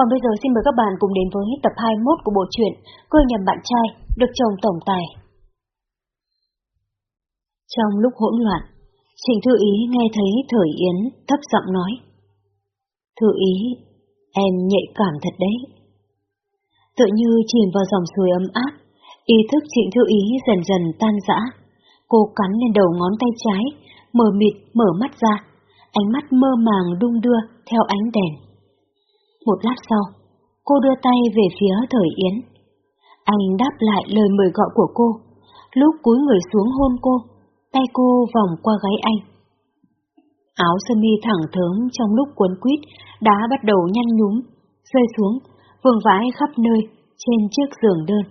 Còn bây giờ xin mời các bạn cùng đến với tập 21 của bộ truyện Cơ nhầm bạn trai, được chồng tổng tài. Trong lúc hỗn loạn, Trịnh Thư Ý nghe thấy Thời Yến thấp giọng nói. Thư Ý, em nhạy cảm thật đấy. Tự như chìm vào dòng suối ấm áp, ý thức Trịnh Thư Ý dần dần tan rã. Cô cắn lên đầu ngón tay trái, mở mịt mở mắt ra, ánh mắt mơ màng đung đưa theo ánh đèn. Một lát sau, cô đưa tay về phía Thời Yến. Anh đáp lại lời mời gọi của cô, lúc cúi người xuống hôn cô, tay cô vòng qua gáy anh. Áo sơ mi thẳng thớm trong lúc cuốn quýt đã bắt đầu nhăn nhúm, rơi xuống, vương vãi khắp nơi trên chiếc giường đơn.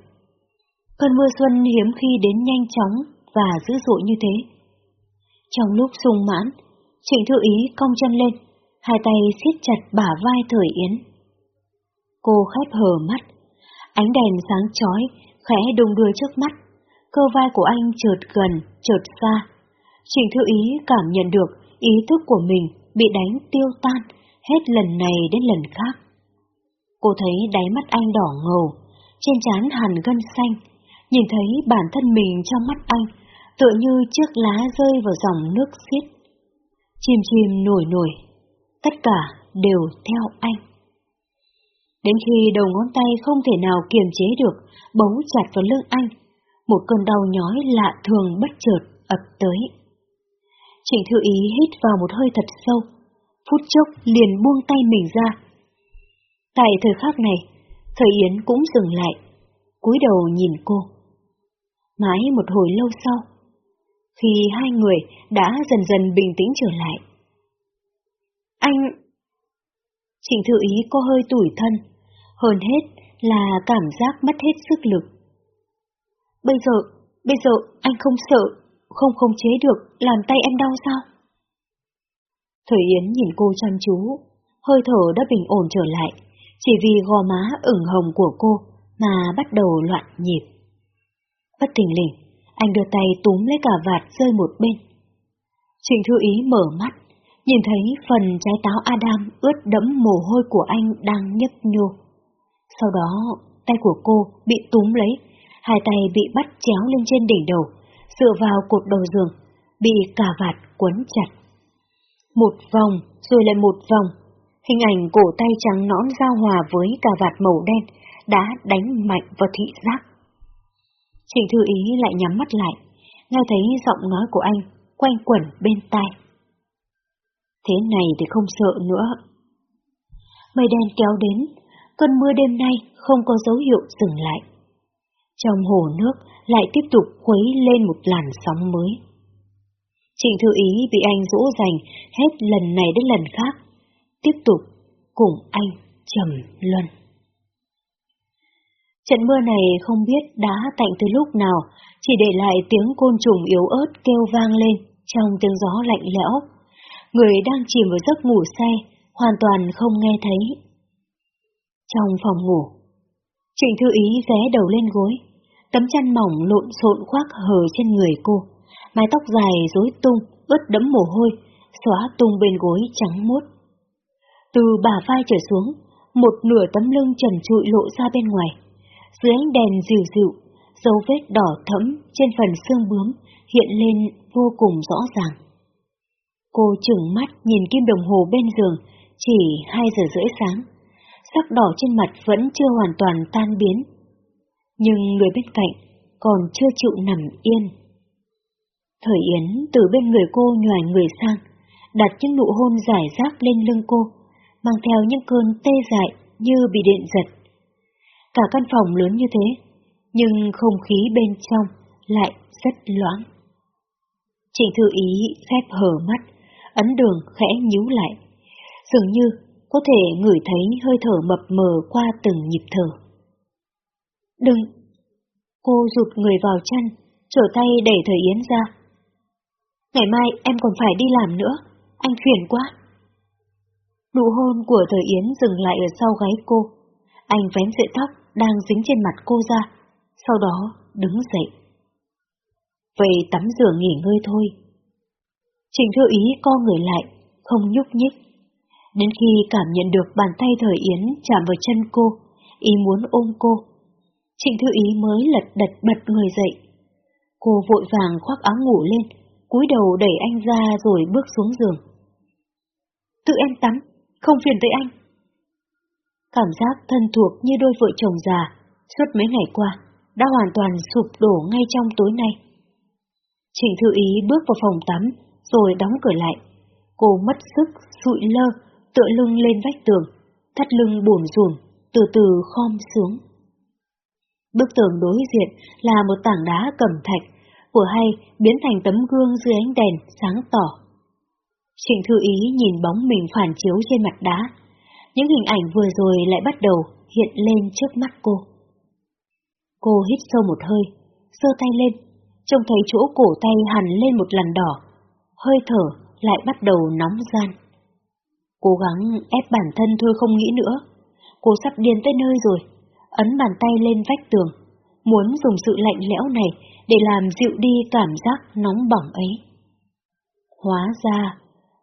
Cơn mưa xuân hiếm khi đến nhanh chóng và dữ dội như thế. Trong lúc sung mãn, Trịnh Thư Ý cong chân lên, hai tay siết chặt bả vai Thời Yến. Cô khép hờ mắt, ánh đèn sáng chói, khẽ đung đưa trước mắt, cơ vai của anh chợt gần, chợt xa. Trịnh Thư Ý cảm nhận được ý thức của mình bị đánh tiêu tan hết lần này đến lần khác. Cô thấy đáy mắt anh đỏ ngầu, trên trán hằn gân xanh, nhìn thấy bản thân mình trong mắt anh, tựa như chiếc lá rơi vào dòng nước xiết. Chìm chìm nổi nổi, tất cả đều theo anh. Đến khi đầu ngón tay không thể nào kiềm chế được, bấu chặt vào lưng anh, một cơn đau nhói lạ thường bất chợt ập tới. Trịnh Thư Ý hít vào một hơi thật sâu, phút chốc liền buông tay mình ra. Tại thời khắc này, Thời Yến cũng dừng lại, cúi đầu nhìn cô. Mãi một hồi lâu sau, khi hai người đã dần dần bình tĩnh trở lại. Anh... Trịnh Thư Ý có hơi tủi thân, hơn hết là cảm giác mất hết sức lực. Bây giờ, bây giờ anh không sợ, không khống chế được, làm tay em đau sao? Thời Yến nhìn cô chăm chú, hơi thở đã bình ổn trở lại, chỉ vì gò má ửng hồng của cô mà bắt đầu loạn nhịp. Bất tình lình, anh đưa tay túm lấy cả vạt rơi một bên. Trịnh Thư Ý mở mắt, nhìn thấy phần trái táo Adam ướt đẫm mồ hôi của anh đang nhấp nhô. Sau đó, tay của cô bị túm lấy, hai tay bị bắt chéo lên trên đỉnh đầu, dựa vào cột đầu giường, bị cà vạt quấn chặt. Một vòng, rồi lại một vòng, hình ảnh cổ tay trắng nõn giao hòa với cà vạt màu đen đã đánh mạnh vào thị giác. Trịnh Thư Ý lại nhắm mắt lại, nghe thấy giọng nói của anh quanh quẩn bên tai. Thế này thì không sợ nữa. Mây đen kéo đến, cơn mưa đêm nay không có dấu hiệu dừng lại. Trong hồ nước lại tiếp tục khuấy lên một làn sóng mới. Trịnh Thư Ý bị anh dỗ dành hết lần này đến lần khác, tiếp tục cùng anh trầm luân. Trận mưa này không biết đã tạnh từ lúc nào, chỉ để lại tiếng côn trùng yếu ớt kêu vang lên trong tiếng gió lạnh lẽo. Người đang chìm vào giấc ngủ say, hoàn toàn không nghe thấy. Trong phòng ngủ, Trịnh Thư Ý vé đầu lên gối, tấm chăn mỏng lộn xộn khoác hờ trên người cô, mái tóc dài rối tung, ướt đẫm mồ hôi, xóa tung bên gối trắng muốt. Từ bả vai trở xuống, một nửa tấm lưng trần trụi lộ ra bên ngoài. Dưới ánh đèn dịu dịu, dấu vết đỏ thẫm trên phần xương bướm hiện lên vô cùng rõ ràng. Cô chừng mắt nhìn kim đồng hồ bên giường, chỉ 2 giờ rưỡi sáng. Sắc đỏ trên mặt vẫn chưa hoàn toàn tan biến. Nhưng người bên cạnh còn chưa chịu nằm yên. Thời Yến từ bên người cô nhòi người sang, đặt những nụ hôn giải rác lên lưng cô, mang theo những cơn tê dại như bị điện giật. Cả căn phòng lớn như thế, nhưng không khí bên trong lại rất loãng. Trịnh Thư Ý khép hờ mắt, ấn đường khẽ nhíu lại, dường như có thể ngửi thấy hơi thở mập mờ qua từng nhịp thở. Đừng! Cô rụt người vào chân, trở tay đẩy Thời Yến ra. Ngày mai em còn phải đi làm nữa, anh phiền quá. Nụ hôn của Thời Yến dừng lại ở sau gáy cô. Anh vén sợi tóc đang dính trên mặt cô ra, sau đó đứng dậy. Vậy tắm rửa nghỉ ngơi thôi. Trình thư ý co người lại, không nhúc nhích. Đến khi cảm nhận được bàn tay thời Yến chạm vào chân cô, ý muốn ôm cô. Trịnh Thư Ý mới lật đật bật người dậy. Cô vội vàng khoác áo ngủ lên, cúi đầu đẩy anh ra rồi bước xuống giường. Tự em tắm, không phiền tới anh. Cảm giác thân thuộc như đôi vợ chồng già, suốt mấy ngày qua, đã hoàn toàn sụp đổ ngay trong tối nay. Trịnh Thư Ý bước vào phòng tắm, rồi đóng cửa lại. Cô mất sức, sụi lơ, tựa lưng lên vách tường, thắt lưng buồn rùn, từ từ khom xuống. Bức tường đối diện là một tảng đá cẩm thạch, của hay biến thành tấm gương dưới ánh đèn sáng tỏ. Trịnh Thư Ý nhìn bóng mình phản chiếu trên mặt đá. Những hình ảnh vừa rồi lại bắt đầu hiện lên trước mắt cô. Cô hít sâu một hơi, sơ tay lên, trông thấy chỗ cổ tay hằn lên một lần đỏ, hơi thở lại bắt đầu nóng gian. Cố gắng ép bản thân thôi không nghĩ nữa. Cô sắp điên tới nơi rồi, ấn bàn tay lên vách tường, muốn dùng sự lạnh lẽo này để làm dịu đi cảm giác nóng bỏng ấy. Hóa ra,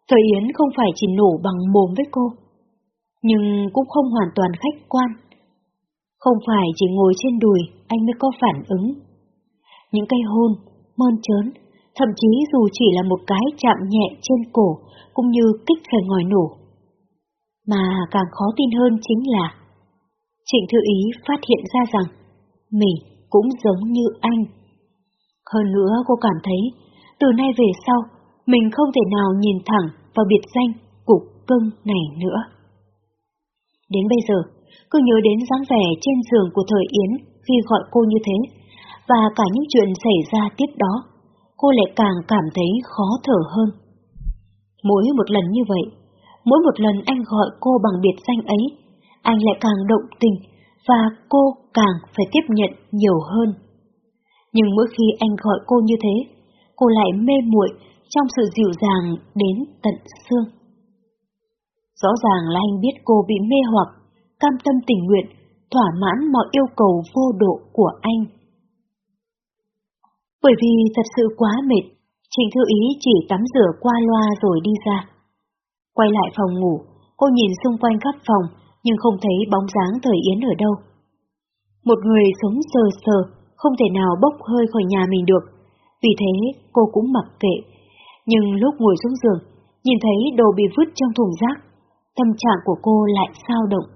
Thời Yến không phải chỉ nổ bằng mồm với cô, nhưng cũng không hoàn toàn khách quan. Không phải chỉ ngồi trên đùi anh mới có phản ứng. Những cây hôn, mơn trớn, thậm chí dù chỉ là một cái chạm nhẹ trên cổ cũng như kích phải ngòi nổ. Mà càng khó tin hơn chính là Trịnh Thư Ý phát hiện ra rằng mình cũng giống như anh. Hơn nữa cô cảm thấy từ nay về sau mình không thể nào nhìn thẳng vào biệt danh cục cưng này nữa. Đến bây giờ, cứ nhớ đến dáng vẻ trên giường của thời Yến khi gọi cô như thế, và cả những chuyện xảy ra tiếp đó, cô lại càng cảm thấy khó thở hơn. Mỗi một lần như vậy, mỗi một lần anh gọi cô bằng biệt danh ấy, anh lại càng động tình và cô càng phải tiếp nhận nhiều hơn. Nhưng mỗi khi anh gọi cô như thế, cô lại mê muội trong sự dịu dàng đến tận xương. Rõ ràng là anh biết cô bị mê hoặc, cam tâm tình nguyện, thỏa mãn mọi yêu cầu vô độ của anh. Bởi vì thật sự quá mệt, Trịnh Thư Ý chỉ tắm rửa qua loa rồi đi ra. Quay lại phòng ngủ, cô nhìn xung quanh khắp phòng nhưng không thấy bóng dáng thời Yến ở đâu. Một người sống sờ sờ, không thể nào bốc hơi khỏi nhà mình được, vì thế cô cũng mặc kệ. Nhưng lúc ngồi xuống giường, nhìn thấy đồ bị vứt trong thùng rác, tâm trạng của cô lại sao động.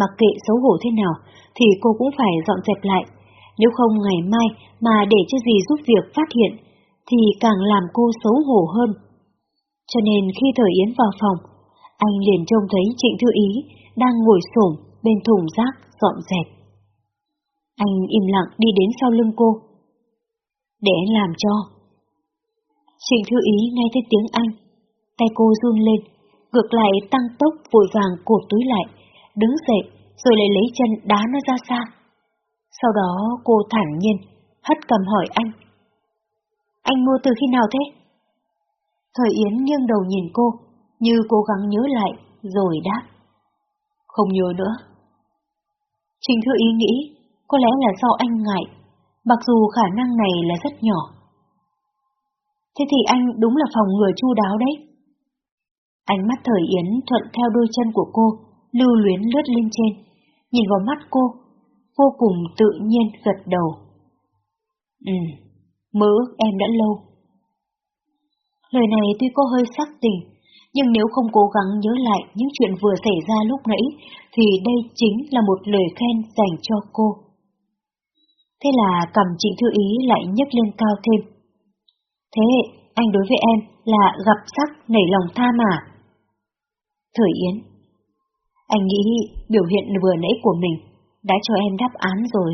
Mặc kệ xấu hổ thế nào, thì cô cũng phải dọn dẹp lại, nếu không ngày mai mà để cho gì giúp việc phát hiện, thì càng làm cô xấu hổ hơn. Cho nên khi Thời Yến vào phòng, anh liền trông thấy Trịnh Thư Ý đang ngồi xổm bên thùng rác dọn dẹp. Anh im lặng đi đến sau lưng cô. Để anh làm cho. Trịnh Thư Ý nghe thấy tiếng anh, tay cô run lên, ngược lại tăng tốc vội vàng cột túi lại, đứng dậy rồi lại lấy chân đá nó ra xa. Sau đó cô thản nhiên, hất cầm hỏi anh. Anh mua từ khi nào thế? Thời Yến nghiêng đầu nhìn cô, như cố gắng nhớ lại, rồi đáp. Không nhớ nữa. Trình thư ý nghĩ, có lẽ là do anh ngại, mặc dù khả năng này là rất nhỏ. Thế thì anh đúng là phòng ngừa chu đáo đấy. Ánh mắt thời Yến thuận theo đôi chân của cô, lưu luyến lướt lên trên, nhìn vào mắt cô, vô cùng tự nhiên gật đầu. Ừ, mơ ước em đã lâu. Lời này tuy có hơi sắc tình, nhưng nếu không cố gắng nhớ lại những chuyện vừa xảy ra lúc nãy, thì đây chính là một lời khen dành cho cô. Thế là cầm trịnh thư ý lại nhấc lên cao thêm. Thế anh đối với em là gặp sắc nảy lòng tha mà. Thời Yến Anh nghĩ biểu hiện vừa nãy của mình đã cho em đáp án rồi.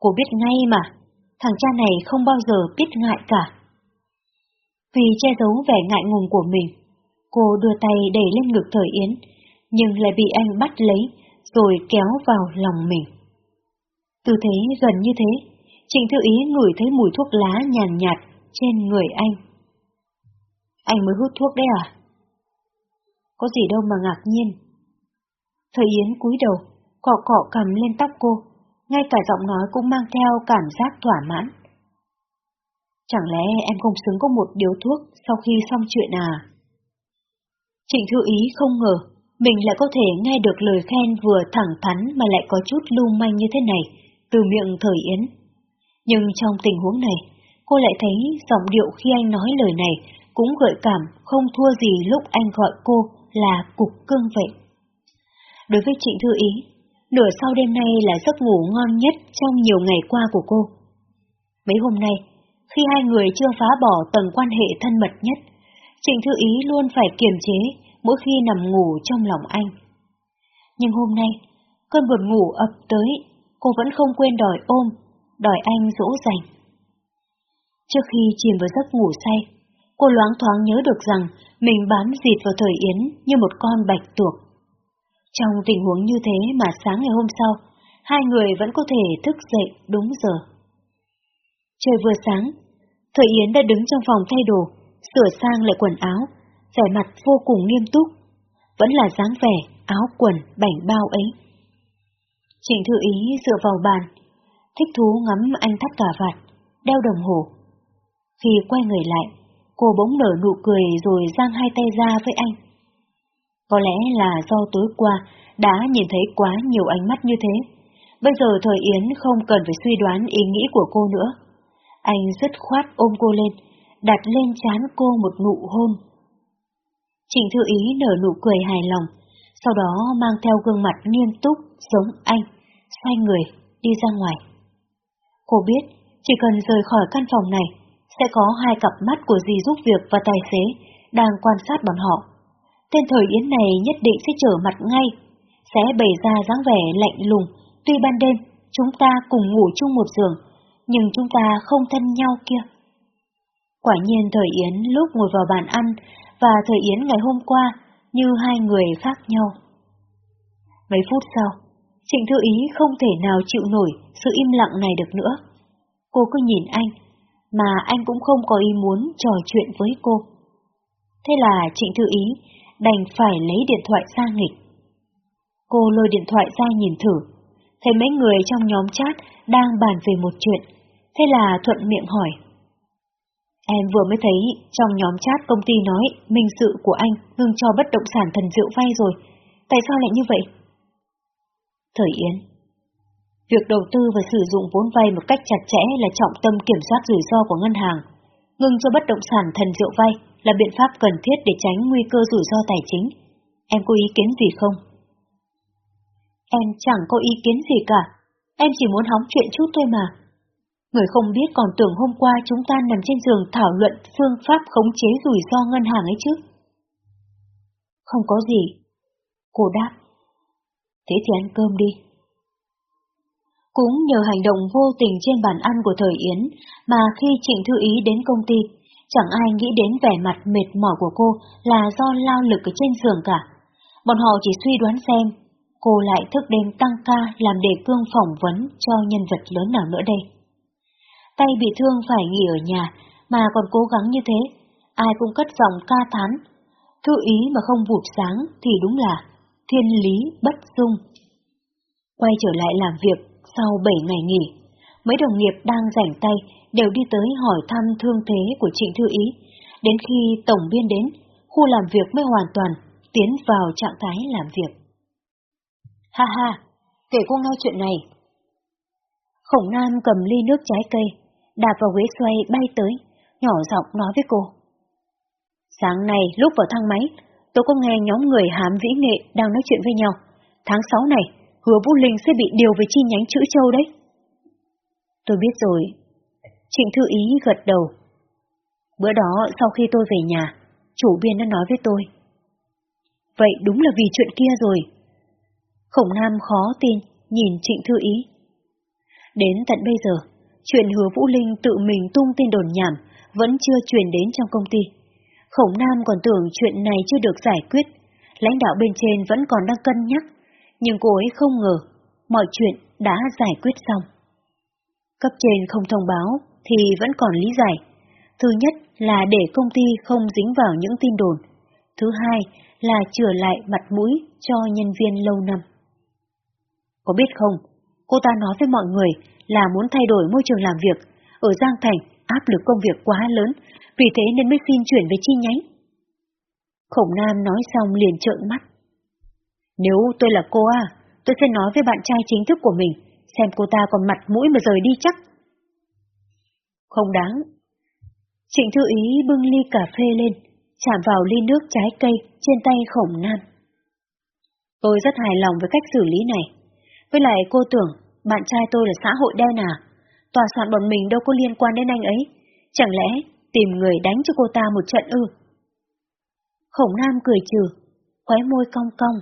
Cô biết ngay mà, thằng cha này không bao giờ biết ngại cả. Vì che giấu vẻ ngại ngùng của mình, cô đưa tay đẩy lên ngực thời Yến, nhưng lại bị anh bắt lấy, rồi kéo vào lòng mình. Tư thế gần như thế, Trịnh Thư Ý ngửi thấy mùi thuốc lá nhàn nhạt, trên người anh. Anh mới hút thuốc đấy à? Có gì đâu mà ngạc nhiên. Thời Yến cúi đầu, cọ cọ cầm lên tóc cô, ngay cả giọng nói cũng mang theo cảm giác thỏa mãn. Chẳng lẽ em không xứng có một điếu thuốc sau khi xong chuyện à? Trịnh Thư Ý không ngờ mình lại có thể nghe được lời khen vừa thẳng thắn mà lại có chút lưu manh như thế này từ miệng Thời Yến. Nhưng trong tình huống này, cô lại thấy giọng điệu khi anh nói lời này cũng gợi cảm không thua gì lúc anh gọi cô là cục cưng vậy. Đối với Trịnh Thư Ý, nửa sau đêm nay là giấc ngủ ngon nhất trong nhiều ngày qua của cô. Mấy hôm nay, khi hai người chưa phá bỏ tầng quan hệ thân mật nhất, Trịnh Thư Ý luôn phải kiềm chế mỗi khi nằm ngủ trong lòng anh. Nhưng hôm nay, cơn buồn ngủ ập tới, cô vẫn không quên đòi ôm, đòi anh dỗ dành. Trước khi chìm vào giấc ngủ say, cô loáng thoáng nhớ được rằng mình bám dịt vào thời Yến như một con bạch tuộc. Trong tình huống như thế mà sáng ngày hôm sau, hai người vẫn có thể thức dậy đúng giờ. Trời vừa sáng, Thời Yến đã đứng trong phòng thay đồ, sửa sang lại quần áo, vẻ mặt vô cùng nghiêm túc. Vẫn là dáng vẻ, áo quần, bảnh bao ấy. Trịnh Thư Ý dựa vào bàn, thích thú ngắm anh thắt cả vạt, đeo đồng hồ. Khi quay người lại, cô bỗng nở nụ cười rồi giang hai tay ra với anh. Có lẽ là do tối qua đã nhìn thấy quá nhiều ánh mắt như thế. Bây giờ thời Yến không cần phải suy đoán ý nghĩ của cô nữa. Anh dứt khoát ôm cô lên, đặt lên trán cô một nụ hôn. Trịnh Thư Ý nở nụ cười hài lòng, sau đó mang theo gương mặt nghiêm túc giống anh, xoay người, đi ra ngoài. Cô biết, chỉ cần rời khỏi căn phòng này, sẽ có hai cặp mắt của dì giúp việc và tài xế đang quan sát bọn họ. Tên thời Yến này nhất định sẽ trở mặt ngay, sẽ bày ra dáng vẻ lạnh lùng, tuy ban đêm chúng ta cùng ngủ chung một giường, nhưng chúng ta không thân nhau kia. Quả nhiên thời Yến lúc ngồi vào bàn ăn và thời Yến ngày hôm qua như hai người khác nhau. Mấy phút sau, Trịnh Thư Ý không thể nào chịu nổi sự im lặng này được nữa. Cô cứ nhìn anh, mà anh cũng không có ý muốn trò chuyện với cô. Thế là Trịnh Thư Ý đành phải lấy điện thoại ra nghịch. Cô lôi điện thoại ra nhìn thử, thấy mấy người trong nhóm chat đang bàn về một chuyện, thế là thuận miệng hỏi. Em vừa mới thấy trong nhóm chat công ty nói minh sự của anh ngừng cho bất động sản thần diệu vay rồi, tại sao lại như vậy? Thời Yến Việc đầu tư và sử dụng vốn vay một cách chặt chẽ là trọng tâm kiểm soát rủi ro của ngân hàng. Ngừng cho bất động sản thần diệu vay là biện pháp cần thiết để tránh nguy cơ rủi ro tài chính. Em có ý kiến gì không? Em chẳng có ý kiến gì cả. Em chỉ muốn hóng chuyện chút thôi mà. Người không biết còn tưởng hôm qua chúng ta nằm trên giường thảo luận phương pháp khống chế rủi ro ngân hàng ấy chứ. Không có gì. Cô đáp. Thế thì ăn cơm đi. Cũng nhờ hành động vô tình trên bàn ăn của thời Yến mà khi Trịnh Thư Ý đến công ty, chẳng ai nghĩ đến vẻ mặt mệt mỏi của cô là do lao lực ở trên giường cả. Bọn họ chỉ suy đoán xem cô lại thức đêm tăng ca làm đề cương phỏng vấn cho nhân vật lớn nào nữa đây. Tay bị thương phải nghỉ ở nhà, mà còn cố gắng như thế, ai cũng cất giọng ca thán. Thư ý mà không vụt sáng thì đúng là thiên lý bất dung. Quay trở lại làm việc sau 7 ngày nghỉ, mấy đồng nghiệp đang rảnh tay đều đi tới hỏi thăm thương thế của Trịnh Thư Ý, đến khi tổng biên đến, khu làm việc mới hoàn toàn tiến vào trạng thái làm việc. Ha ha, kể cô nghe chuyện này. Khổng Nam cầm ly nước trái cây, đạp vào ghế xoay bay tới, nhỏ giọng nói với cô. Sáng nay lúc vào thang máy, tôi có nghe nhóm người hám vĩ nghệ đang nói chuyện với nhau. Tháng 6 này, hứa Vũ Linh sẽ bị điều về chi nhánh chữ châu đấy. Tôi biết rồi. Trịnh Thư Ý gật đầu. Bữa đó sau khi tôi về nhà, chủ biên đã nói với tôi. Vậy đúng là vì chuyện kia rồi. Khổng Nam khó tin, nhìn Trịnh Thư Ý. Đến tận bây giờ, chuyện hứa Vũ Linh tự mình tung tin đồn nhảm vẫn chưa truyền đến trong công ty. Khổng Nam còn tưởng chuyện này chưa được giải quyết, lãnh đạo bên trên vẫn còn đang cân nhắc, nhưng cô ấy không ngờ mọi chuyện đã giải quyết xong. Cấp trên không thông báo thì vẫn còn lý giải. Thứ nhất là để công ty không dính vào những tin đồn. Thứ hai là chừa lại mặt mũi cho nhân viên lâu năm. Có biết không, cô ta nói với mọi người là muốn thay đổi môi trường làm việc. Ở Giang Thành, áp lực công việc quá lớn, vì thế nên mới xin chuyển về chi nhánh. Khổng Nam nói xong liền trợn mắt. Nếu tôi là cô à, tôi sẽ nói với bạn trai chính thức của mình, xem cô ta còn mặt mũi mà rời đi chắc. Không đáng. Trịnh Thư Ý bưng ly cà phê lên, chạm vào ly nước trái cây trên tay Khổng Nam. Tôi rất hài lòng với cách xử lý này. Với lại cô tưởng bạn trai tôi là xã hội đen à? Tòa soạn bọn mình đâu có liên quan đến anh ấy. Chẳng lẽ tìm người đánh cho cô ta một trận ư? Khổng Nam cười trừ, khóe môi cong cong.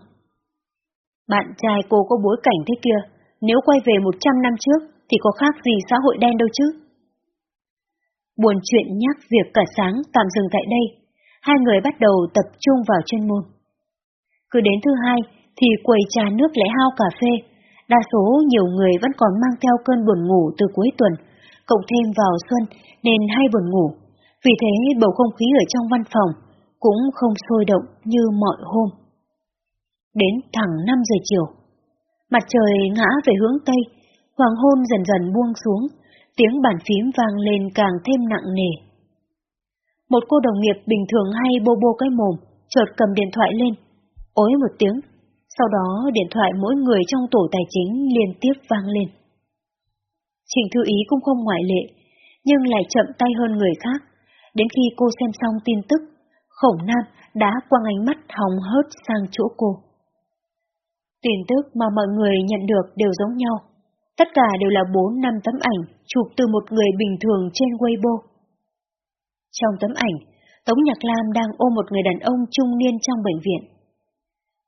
Bạn trai cô có bối cảnh thế kia, nếu quay về 100 năm trước thì có khác gì xã hội đen đâu chứ? Buồn chuyện nhắc việc cả sáng tạm dừng tại đây, hai người bắt đầu tập trung vào chuyên môn. Cứ đến thứ hai thì quầy trà nước lại hao cà phê, đa số nhiều người vẫn còn mang theo cơn buồn ngủ từ cuối tuần, cộng thêm vào xuân nên hay buồn ngủ, vì thế bầu không khí ở trong văn phòng cũng không sôi động như mọi hôm. Đến thẳng 5 giờ chiều, mặt trời ngã về hướng Tây, hoàng hôn dần dần buông xuống, tiếng bàn phím vang lên càng thêm nặng nề. Một cô đồng nghiệp bình thường hay bô bô cái mồm, chợt cầm điện thoại lên, ối một tiếng, sau đó điện thoại mỗi người trong tổ tài chính liên tiếp vang lên. trình Thư Ý cũng không ngoại lệ, nhưng lại chậm tay hơn người khác. Đến khi cô xem xong tin tức, Khổng Nam đã quăng ánh mắt hòng hớt sang chỗ cô. Tin tức mà mọi người nhận được đều giống nhau. Tất cả đều là 4 năm tấm ảnh chụp từ một người bình thường trên Weibo. Trong tấm ảnh, Tống Nhạc Lam đang ôm một người đàn ông trung niên trong bệnh viện.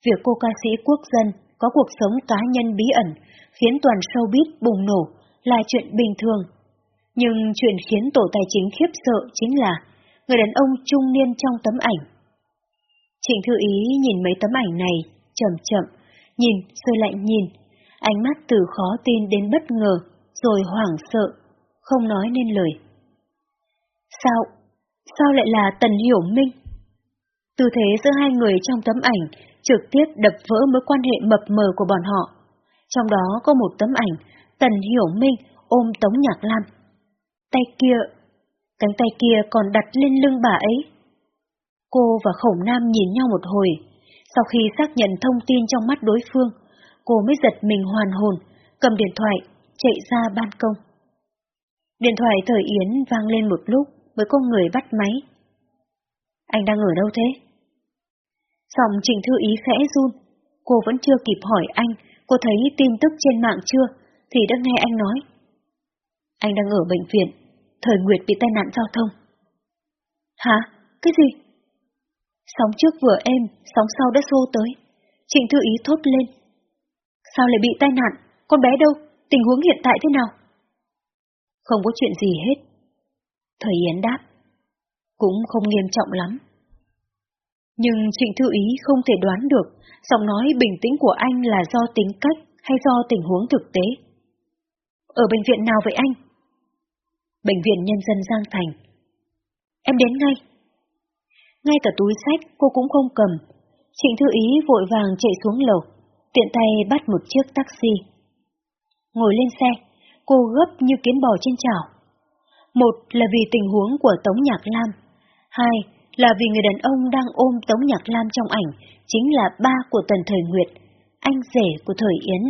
Việc cô ca sĩ quốc dân có cuộc sống cá nhân bí ẩn khiến toàn showbiz bùng nổ là chuyện bình thường. Nhưng chuyện khiến tổ tài chính khiếp sợ chính là người đàn ông trung niên trong tấm ảnh. Trịnh Thư Ý nhìn mấy tấm ảnh này, chậm chậm, nhìn rồi lại nhìn, ánh mắt từ khó tin đến bất ngờ, rồi hoảng sợ, không nói nên lời. Sao? Sao lại là Tần Hiểu Minh? Tư thế giữa hai người trong tấm ảnh trực tiếp đập vỡ mối quan hệ mập mờ của bọn họ. Trong đó có một tấm ảnh, Tần Hiểu Minh ôm Tống Nhạc Lam. Tay kia, cánh tay kia còn đặt lên lưng bà ấy. Cô và Khổng Nam nhìn nhau một hồi, sau khi xác nhận thông tin trong mắt đối phương, cô mới giật mình hoàn hồn, cầm điện thoại, chạy ra ban công. Điện thoại thời Yến vang lên một lúc với con người bắt máy. Anh đang ở đâu thế? Giọng Trình Thư Ý khẽ run, cô vẫn chưa kịp hỏi anh, cô thấy tin tức trên mạng chưa, thì đã nghe anh nói. Anh đang ở bệnh viện, thời Nguyệt bị tai nạn giao thông. Hả? Cái gì? Sóng trước vừa êm, sóng sau đã xô tới. Trịnh Thư Ý thốt lên. Sao lại bị tai nạn? Con bé đâu? Tình huống hiện tại thế nào? Không có chuyện gì hết. Thời Yến đáp. Cũng không nghiêm trọng lắm. Nhưng Trịnh Thư Ý không thể đoán được giọng nói bình tĩnh của anh là do tính cách hay do tình huống thực tế. Ở bệnh viện nào vậy anh? Bệnh viện Nhân dân Giang Thành. Em đến ngay. Ngay cả túi sách cô cũng không cầm. Trịnh Thư Ý vội vàng chạy xuống lầu, tiện tay bắt một chiếc taxi. Ngồi lên xe, cô gấp như kiến bò trên chảo. Một là vì tình huống của Tống Nhạc Lam. Hai là vì người đàn ông đang ôm Tống Nhạc Lam trong ảnh chính là ba của Tần Thời Nguyệt, anh rể của Thời Yến.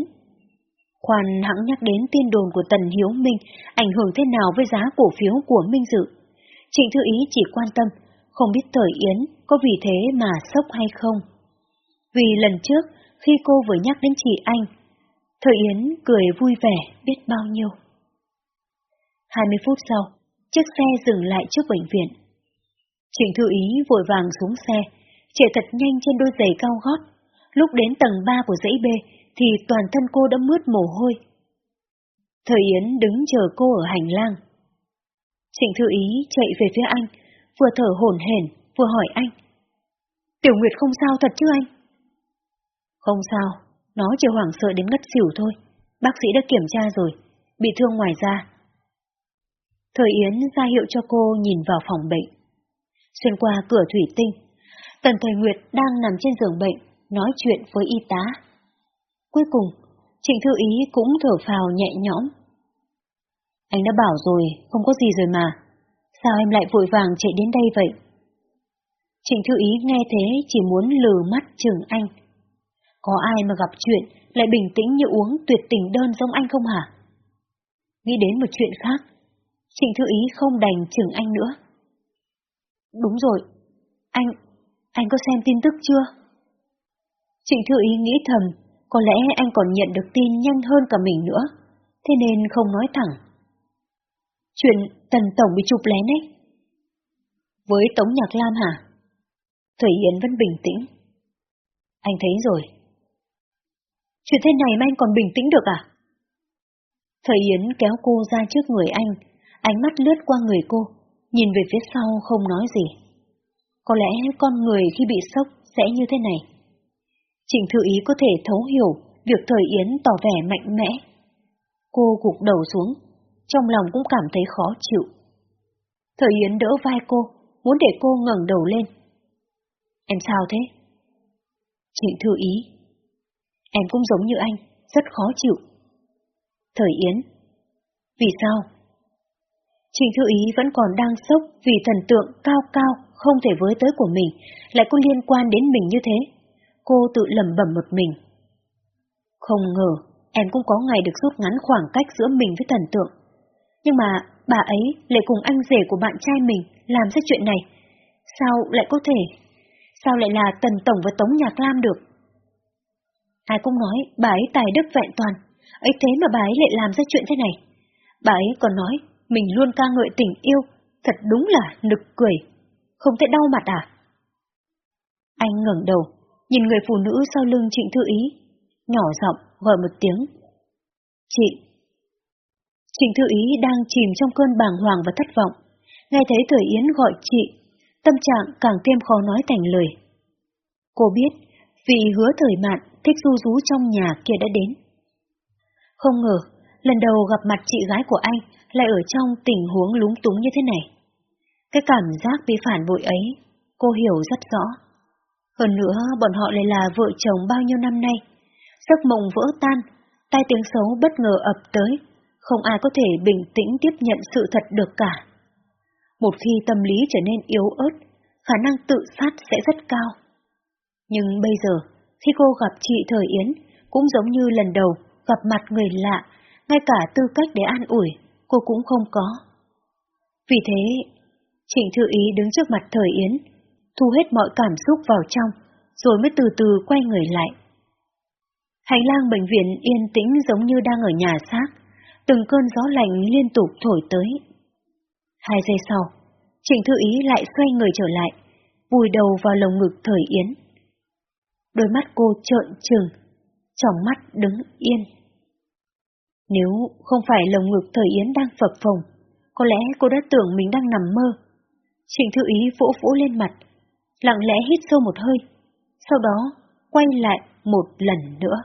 Khoan hãng nhắc đến tin đồn của Tần Hiếu Minh ảnh hưởng thế nào với giá cổ phiếu của Minh Dự. Trịnh Thư Ý chỉ quan tâm, không biết Thời Yến có vì thế mà sốc hay không. Vì lần trước, khi cô vừa nhắc đến chị anh, Thời Yến cười vui vẻ biết bao nhiêu. 20 phút sau, chiếc xe dừng lại trước bệnh viện. Trịnh Thư Ý vội vàng xuống xe, chạy thật nhanh trên đôi giày cao gót. Lúc đến tầng 3 của dãy B thì toàn thân cô đã mướt mồ hôi. Thời Yến đứng chờ cô ở hành lang. Trịnh Thư Ý chạy về phía anh, vừa thở hổn hển, vừa hỏi anh. Tiểu Nguyệt không sao thật chứ anh? Không sao, nó chỉ hoảng sợ đến ngất xỉu thôi. Bác sĩ đã kiểm tra rồi, bị thương ngoài da. Thời Yến ra hiệu cho cô nhìn vào phòng bệnh xuyên qua cửa thủy tinh. Tần Thời Nguyệt đang nằm trên giường bệnh, nói chuyện với y tá. Cuối cùng, Trịnh Thư Ý cũng thở phào nhẹ nhõm. Anh đã bảo rồi, không có gì rồi mà. Sao em lại vội vàng chạy đến đây vậy? Trịnh Thư Ý nghe thế chỉ muốn lừ mắt chừng anh. Có ai mà gặp chuyện lại bình tĩnh như uống tuyệt tình đơn giống anh không hả? Nghĩ đến một chuyện khác, Trịnh Thư Ý không đành chừng anh nữa. Đúng rồi, anh, anh có xem tin tức chưa? Trịnh Thư Ý nghĩ thầm, có lẽ anh còn nhận được tin nhanh hơn cả mình nữa, thế nên không nói thẳng. Chuyện Tần Tổng bị chụp lén ấy. Với Tống Nhạc Lam hả? Thủy Yến vẫn bình tĩnh. Anh thấy rồi. Chuyện thế này mà anh còn bình tĩnh được à? Thời Yến kéo cô ra trước người anh, ánh mắt lướt qua người cô, nhìn về phía sau không nói gì. Có lẽ con người khi bị sốc sẽ như thế này. Trịnh Thư Ý có thể thấu hiểu việc Thời Yến tỏ vẻ mạnh mẽ. Cô gục đầu xuống, trong lòng cũng cảm thấy khó chịu. Thời Yến đỡ vai cô, muốn để cô ngẩng đầu lên. Em sao thế? Trịnh Thư Ý. Em cũng giống như anh, rất khó chịu. Thời Yến. Vì sao? Trình Thư Ý vẫn còn đang sốc vì thần tượng cao cao không thể với tới của mình lại có liên quan đến mình như thế. Cô tự lẩm bẩm một mình. Không ngờ, em cũng có ngày được rút ngắn khoảng cách giữa mình với thần tượng. Nhưng mà bà ấy lại cùng anh rể của bạn trai mình làm ra chuyện này. Sao lại có thể? Sao lại là Tần Tổng và Tống Nhạc Lam được? Ai cũng nói bà ấy tài đức vẹn toàn, ấy thế mà bà ấy lại làm ra chuyện thế này. Bà ấy còn nói mình luôn ca ngợi tình yêu, thật đúng là nực cười, không thể đau mặt à? Anh ngẩng đầu, nhìn người phụ nữ sau lưng Trịnh Thư Ý, nhỏ giọng gọi một tiếng. Chị! Trịnh Thư Ý đang chìm trong cơn bàng hoàng và thất vọng, nghe thấy Thời Yến gọi chị, tâm trạng càng thêm khó nói thành lời. Cô biết, vì hứa thời mạn thích du rú trong nhà kia đã đến. Không ngờ, lần đầu gặp mặt chị gái của anh lại ở trong tình huống lúng túng như thế này. Cái cảm giác bị phản bội ấy, cô hiểu rất rõ. Hơn nữa, bọn họ lại là vợ chồng bao nhiêu năm nay. Giấc mộng vỡ tan, tai tiếng xấu bất ngờ ập tới, không ai có thể bình tĩnh tiếp nhận sự thật được cả. Một khi tâm lý trở nên yếu ớt, khả năng tự sát sẽ rất cao. Nhưng bây giờ, khi cô gặp chị Thời Yến, cũng giống như lần đầu gặp mặt người lạ, ngay cả tư cách để an ủi, cô cũng không có. Vì thế, Trịnh Thư Ý đứng trước mặt Thời Yến, thu hết mọi cảm xúc vào trong, rồi mới từ từ quay người lại. Hành lang bệnh viện yên tĩnh giống như đang ở nhà xác, từng cơn gió lạnh liên tục thổi tới. Hai giây sau, Trịnh Thư Ý lại xoay người trở lại, vùi đầu vào lồng ngực Thời Yến. Đôi mắt cô trợn trừng, trong mắt đứng yên. Nếu không phải lồng ngực thời Yến đang phập phồng, có lẽ cô đã tưởng mình đang nằm mơ. Trịnh Thư Ý vỗ vỗ lên mặt, lặng lẽ hít sâu một hơi, sau đó quay lại một lần nữa.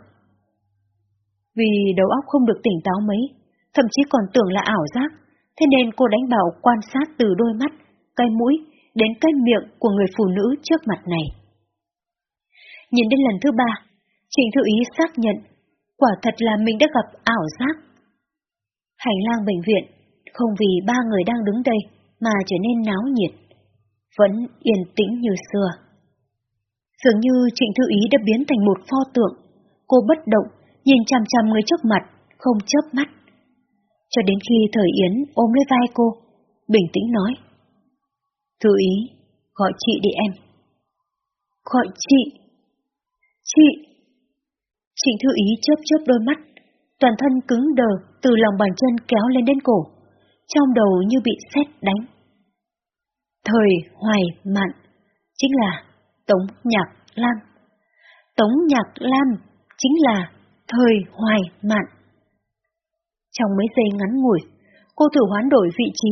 Vì đầu óc không được tỉnh táo mấy, thậm chí còn tưởng là ảo giác, thế nên cô đánh bảo quan sát từ đôi mắt, cái mũi đến cái miệng của người phụ nữ trước mặt này. Nhìn đến lần thứ ba, Trịnh Thư Ý xác nhận quả thật là mình đã gặp ảo giác. Hành lang bệnh viện, không vì ba người đang đứng đây mà trở nên náo nhiệt, vẫn yên tĩnh như xưa. Dường như Trịnh Thư Ý đã biến thành một pho tượng, cô bất động, nhìn chằm chằm người trước mặt, không chớp mắt. Cho đến khi Thời Yến ôm lấy vai cô, bình tĩnh nói. Thư Ý, gọi chị đi em. Gọi chị? Chị! Trịnh Thư Ý chớp chớp đôi mắt, toàn thân cứng đờ từ lòng bàn chân kéo lên đến cổ, trong đầu như bị sét đánh. Thời Hoài Mạn chính là Tống Nhạc Lam. Tống Nhạc Lam chính là Thời Hoài Mạn. Trong mấy giây ngắn ngủi, cô thử hoán đổi vị trí,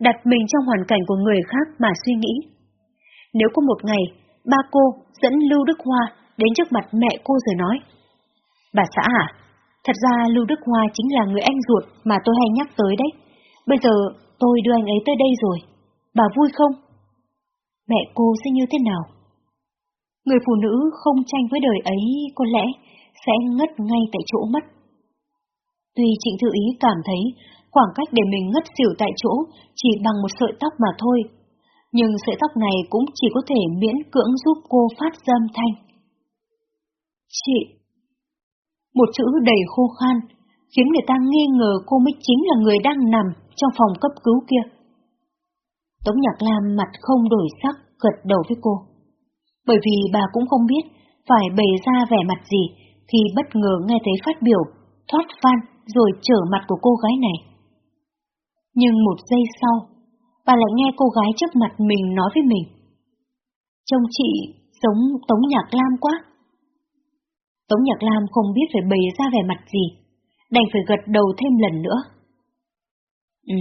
đặt mình trong hoàn cảnh của người khác mà suy nghĩ. Nếu có một ngày, ba cô dẫn Lưu Đức Hoa đến trước mặt mẹ cô rồi nói, Bà xã à? Thật ra Lưu Đức Hoa chính là người anh ruột mà tôi hay nhắc tới đấy. Bây giờ tôi đưa anh ấy tới đây rồi. Bà vui không? Mẹ cô sẽ như thế nào? Người phụ nữ không tranh với đời ấy có lẽ sẽ ngất ngay tại chỗ mất. Tuy Trịnh Thư Ý cảm thấy khoảng cách để mình ngất xỉu tại chỗ chỉ bằng một sợi tóc mà thôi, nhưng sợi tóc này cũng chỉ có thể miễn cưỡng giúp cô phát dâm thanh. Chị! Một chữ đầy khô khan, khiến người ta nghi ngờ cô mới chính là người đang nằm trong phòng cấp cứu kia. Tống Nhạc Lam mặt không đổi sắc, gật đầu với cô. Bởi vì bà cũng không biết phải bày ra vẻ mặt gì khi bất ngờ nghe thấy phát biểu, thoát phan rồi trở mặt của cô gái này. Nhưng một giây sau, bà lại nghe cô gái trước mặt mình nói với mình. Trông chị giống Tống Nhạc Lam quá. Tống Nhạc Lam không biết phải bày ra vẻ mặt gì, đành phải gật đầu thêm lần nữa. Ừ,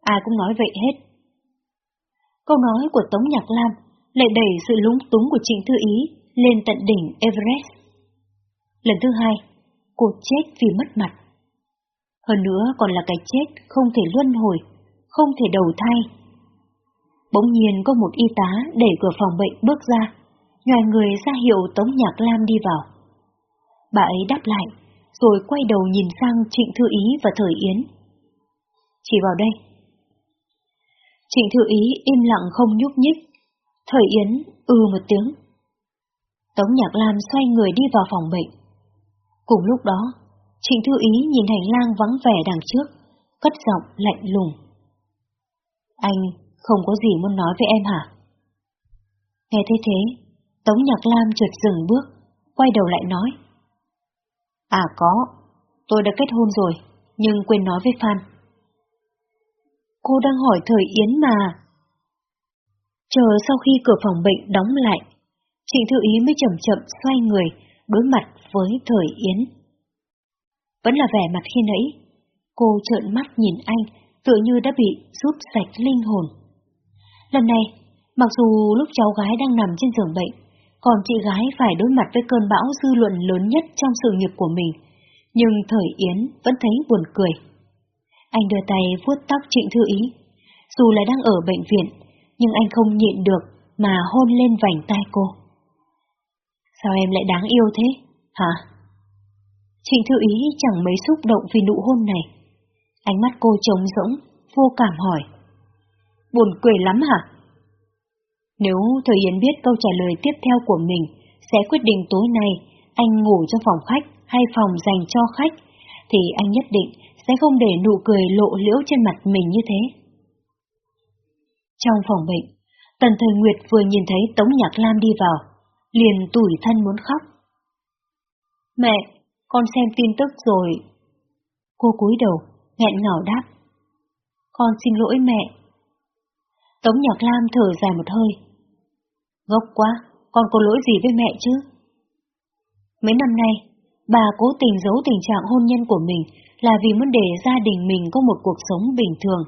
ai cũng nói vậy hết. Câu nói của Tống Nhạc Lam lại đẩy sự lúng túng của Trịnh Thư Ý lên tận đỉnh Everest. Lần thứ hai, cô chết vì mất mặt. Hơn nữa còn là cái chết không thể luân hồi, không thể đầu thai. Bỗng nhiên có một y tá đẩy cửa phòng bệnh bước ra, nhòi người ra hiệu Tống Nhạc Lam đi vào. Bà ấy đáp lại, rồi quay đầu nhìn sang Trịnh Thư Ý và Thời Yến. Chỉ vào đây. Trịnh Thư Ý im lặng không nhúc nhích. Thời Yến ư ừ một tiếng. Tống Nhạc Lam xoay người đi vào phòng bệnh. Cùng lúc đó, Trịnh Thư Ý nhìn hành lang vắng vẻ đằng trước, cất giọng lạnh lùng. Anh không có gì muốn nói với em hả? Nghe thấy thế, Tống Nhạc Lam trượt dừng bước, quay đầu lại nói. À có, tôi đã kết hôn rồi, nhưng quên nói với Phan. Cô đang hỏi thời Yến mà. Chờ sau khi cửa phòng bệnh đóng lại, Trịnh Thư Ý mới chậm chậm xoay người, đối mặt với thời Yến. Vẫn là vẻ mặt khi nãy, cô trợn mắt nhìn anh, tựa như đã bị rút sạch linh hồn. Lần này, mặc dù lúc cháu gái đang nằm trên giường bệnh, còn chị gái phải đối mặt với cơn bão dư luận lớn nhất trong sự nghiệp của mình, nhưng thời Yến vẫn thấy buồn cười. Anh đưa tay vuốt tóc Trịnh Thư Ý. Dù là đang ở bệnh viện, nhưng anh không nhịn được mà hôn lên vành tai cô. Sao em lại đáng yêu thế, hả? Trịnh Thư Ý chẳng mấy xúc động vì nụ hôn này. Ánh mắt cô trống rỗng, vô cảm hỏi. Buồn cười lắm hả? Nếu Thời Yến biết câu trả lời tiếp theo của mình sẽ quyết định tối nay anh ngủ trong phòng khách hay phòng dành cho khách, thì anh nhất định sẽ không để nụ cười lộ liễu trên mặt mình như thế. Trong phòng bệnh, Tần Thời Nguyệt vừa nhìn thấy Tống Nhạc Lam đi vào, liền tủi thân muốn khóc. Mẹ, con xem tin tức rồi. Cô cúi đầu, nghẹn ngào đáp. Con xin lỗi mẹ. Tống Nhạc Lam thở dài một hơi. Gốc quá, con có lỗi gì với mẹ chứ? Mấy năm nay, bà cố tình giấu tình trạng hôn nhân của mình là vì muốn để gia đình mình có một cuộc sống bình thường.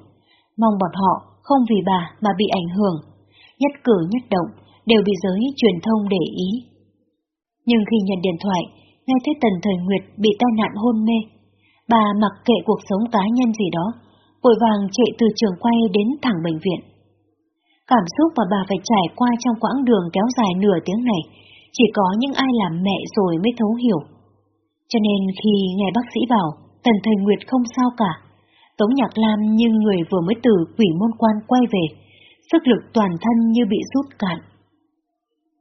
Mong bọn họ không vì bà mà bị ảnh hưởng, nhất cử nhất động đều bị giới truyền thông để ý. Nhưng khi nhận điện thoại, nghe thấy Tần Thời Nguyệt bị tai nạn hôn mê, bà mặc kệ cuộc sống cá nhân gì đó, vội vàng chạy từ trường quay đến thẳng bệnh viện. Cảm xúc mà bà phải trải qua trong quãng đường kéo dài nửa tiếng này, chỉ có những ai làm mẹ rồi mới thấu hiểu. Cho nên khi nghe bác sĩ bảo, Tần Thời Nguyệt không sao cả, Tống Nhạc Lam như người vừa mới từ quỷ môn quan quay về, sức lực toàn thân như bị rút cạn.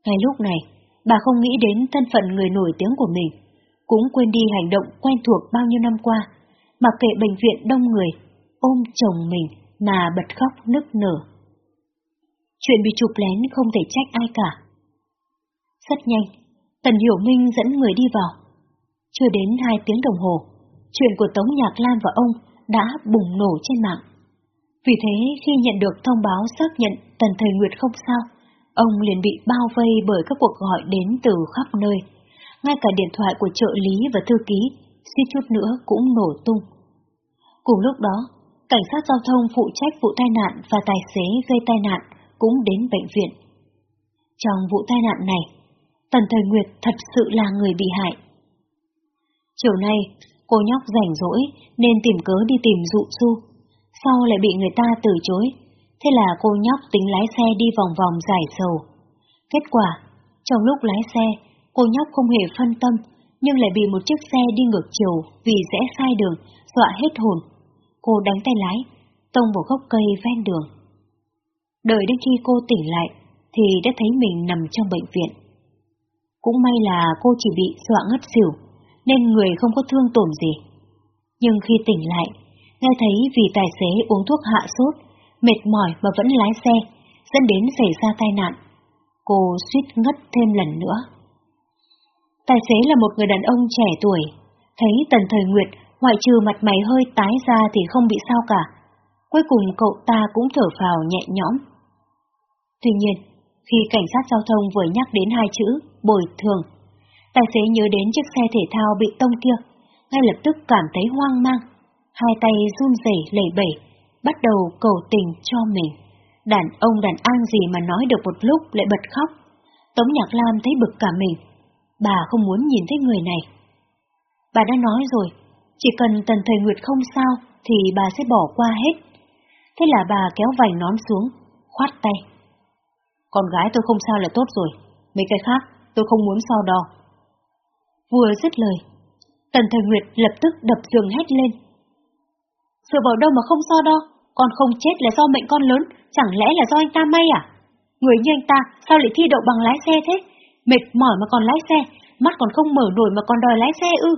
Ngay lúc này, bà không nghĩ đến thân phận người nổi tiếng của mình, cũng quên đi hành động quen thuộc bao nhiêu năm qua, mặc kệ bệnh viện đông người, ôm chồng mình mà bật khóc nức nở. Chuyện bị chụp lén không thể trách ai cả. Rất nhanh, Tần Hiểu Minh dẫn người đi vào. Chưa đến hai tiếng đồng hồ, chuyện của Tống Nhạc Lam và ông đã bùng nổ trên mạng. Vì thế, khi nhận được thông báo xác nhận Tần Thời Nguyệt không sao, ông liền bị bao vây bởi các cuộc gọi đến từ khắp nơi. Ngay cả điện thoại của trợ lý và thư ký, suýt chút nữa cũng nổ tung. Cùng lúc đó, cảnh sát giao thông phụ trách vụ tai nạn và tài xế gây tai nạn cũng đến bệnh viện. Trong vụ tai nạn này, Tần Thời Nguyệt thật sự là người bị hại. Chiều nay, cô nhóc rảnh rỗi nên tìm cớ đi tìm dụ su, sau lại bị người ta từ chối, thế là cô nhóc tính lái xe đi vòng vòng giải sầu. Kết quả, trong lúc lái xe, cô nhóc không hề phân tâm, nhưng lại bị một chiếc xe đi ngược chiều vì rẽ sai đường, dọa hết hồn. Cô đánh tay lái, tông vào gốc cây ven đường. Đợi đến khi cô tỉnh lại, thì đã thấy mình nằm trong bệnh viện. Cũng may là cô chỉ bị dọa ngất xỉu, nên người không có thương tổn gì. Nhưng khi tỉnh lại, nghe thấy vì tài xế uống thuốc hạ sốt, mệt mỏi mà vẫn lái xe, dẫn đến xảy ra tai nạn. Cô suýt ngất thêm lần nữa. Tài xế là một người đàn ông trẻ tuổi, thấy Tần Thời Nguyệt ngoại trừ mặt mày hơi tái ra thì không bị sao cả. Cuối cùng cậu ta cũng thở phào nhẹ nhõm. Tuy nhiên, khi cảnh sát giao thông vừa nhắc đến hai chữ bồi thường, tài xế nhớ đến chiếc xe thể thao bị tông kia, ngay lập tức cảm thấy hoang mang, hai tay run rẩy lẩy bẩy, bắt đầu cầu tình cho mình. Đàn ông đàn an gì mà nói được một lúc lại bật khóc. Tống Nhạc Lam thấy bực cả mình. Bà không muốn nhìn thấy người này. Bà đã nói rồi, chỉ cần Tần Thời Nguyệt không sao thì bà sẽ bỏ qua hết. Thế là bà kéo vành nón xuống, khoát tay. Con gái tôi không sao là tốt rồi, mấy cái khác tôi không muốn so đo. Vừa dứt lời, Tần Thời Nguyệt lập tức đập giường hét lên. Dựa vào đâu mà không so đo, con không chết là do mệnh con lớn, chẳng lẽ là do anh ta may à? Người như anh ta sao lại thi đậu bằng lái xe thế? Mệt mỏi mà còn lái xe, mắt còn không mở nổi mà còn đòi lái xe ư?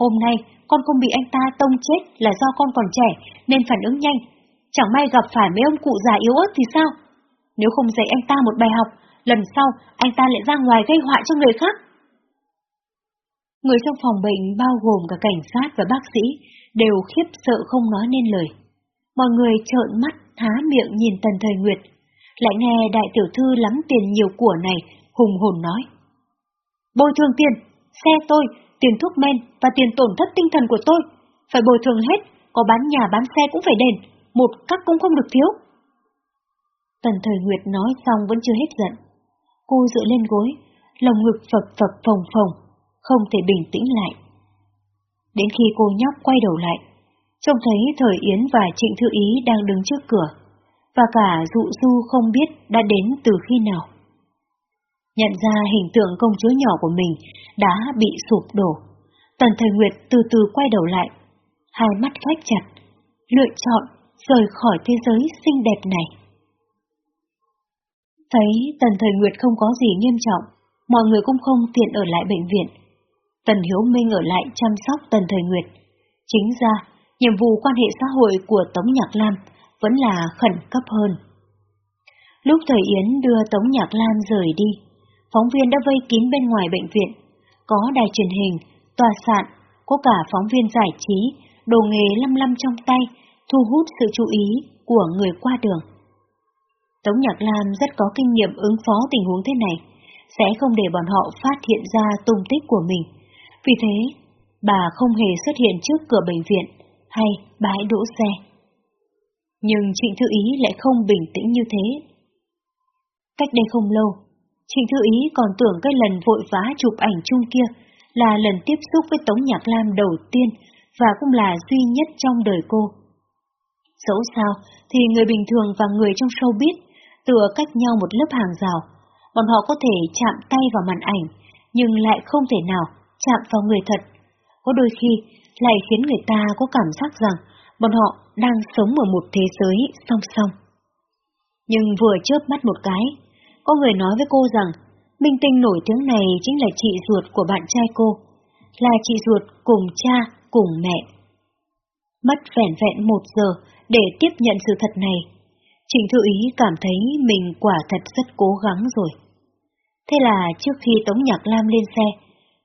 Hôm nay con không bị anh ta tông chết là do con còn trẻ nên phản ứng nhanh. Chẳng may gặp phải mấy ông cụ già yếu ớt thì sao? Nếu không dạy anh ta một bài học, lần sau anh ta lại ra ngoài gây họa cho người khác. Người trong phòng bệnh bao gồm cả cảnh sát và bác sĩ đều khiếp sợ không nói nên lời. Mọi người trợn mắt, há miệng nhìn Tần Thời Nguyệt, lại nghe đại tiểu thư lắm tiền nhiều của này hùng hồn nói. Bồi thường tiền, xe tôi, tiền thuốc men và tiền tổn thất tinh thần của tôi, phải bồi thường hết, có bán nhà bán xe cũng phải đền, một cắc cũng không được thiếu. Tần Thời Nguyệt nói xong vẫn chưa hết giận. Cô dựa lên gối, lồng ngực phập phập phồng phồng, không thể bình tĩnh lại. Đến khi cô nhóc quay đầu lại, trông thấy Thời Yến và Trịnh Thư Ý đang đứng trước cửa, và cả dụ du không biết đã đến từ khi nào. Nhận ra hình tượng công chúa nhỏ của mình đã bị sụp đổ, Tần Thời Nguyệt từ từ quay đầu lại, hai mắt khép chặt, lựa chọn rời khỏi thế giới xinh đẹp này. Thấy Tần Thời Nguyệt không có gì nghiêm trọng, mọi người cũng không tiện ở lại bệnh viện. Tần Hiếu Minh ở lại chăm sóc Tần Thời Nguyệt. Chính ra, nhiệm vụ quan hệ xã hội của Tống Nhạc Lam vẫn là khẩn cấp hơn. Lúc Thời Yến đưa Tống Nhạc Lam rời đi, phóng viên đã vây kín bên ngoài bệnh viện. Có đài truyền hình, tòa sạn, có cả phóng viên giải trí, đồ nghề lăm lăm trong tay, thu hút sự chú ý của người qua đường. Tống Nhạc Lam rất có kinh nghiệm ứng phó tình huống thế này, sẽ không để bọn họ phát hiện ra tung tích của mình. Vì thế, bà không hề xuất hiện trước cửa bệnh viện hay bãi đỗ xe. Nhưng Trịnh Thư Ý lại không bình tĩnh như thế. Cách đây không lâu, Trịnh Thư Ý còn tưởng cái lần vội vã chụp ảnh chung kia là lần tiếp xúc với Tống Nhạc Lam đầu tiên và cũng là duy nhất trong đời cô. Dẫu sao thì người bình thường và người trong showbiz tựa cách nhau một lớp hàng rào, bọn họ có thể chạm tay vào màn ảnh, nhưng lại không thể nào chạm vào người thật. Có đôi khi lại khiến người ta có cảm giác rằng bọn họ đang sống ở một thế giới song song. Nhưng vừa chớp mắt một cái, có người nói với cô rằng minh tinh nổi tiếng này chính là chị ruột của bạn trai cô, là chị ruột cùng cha, cùng mẹ. Mất vẻn vẹn một giờ để tiếp nhận sự thật này, Trình Thư Ý cảm thấy mình quả thật rất cố gắng rồi. Thế là trước khi Tống Nhạc Lam lên xe,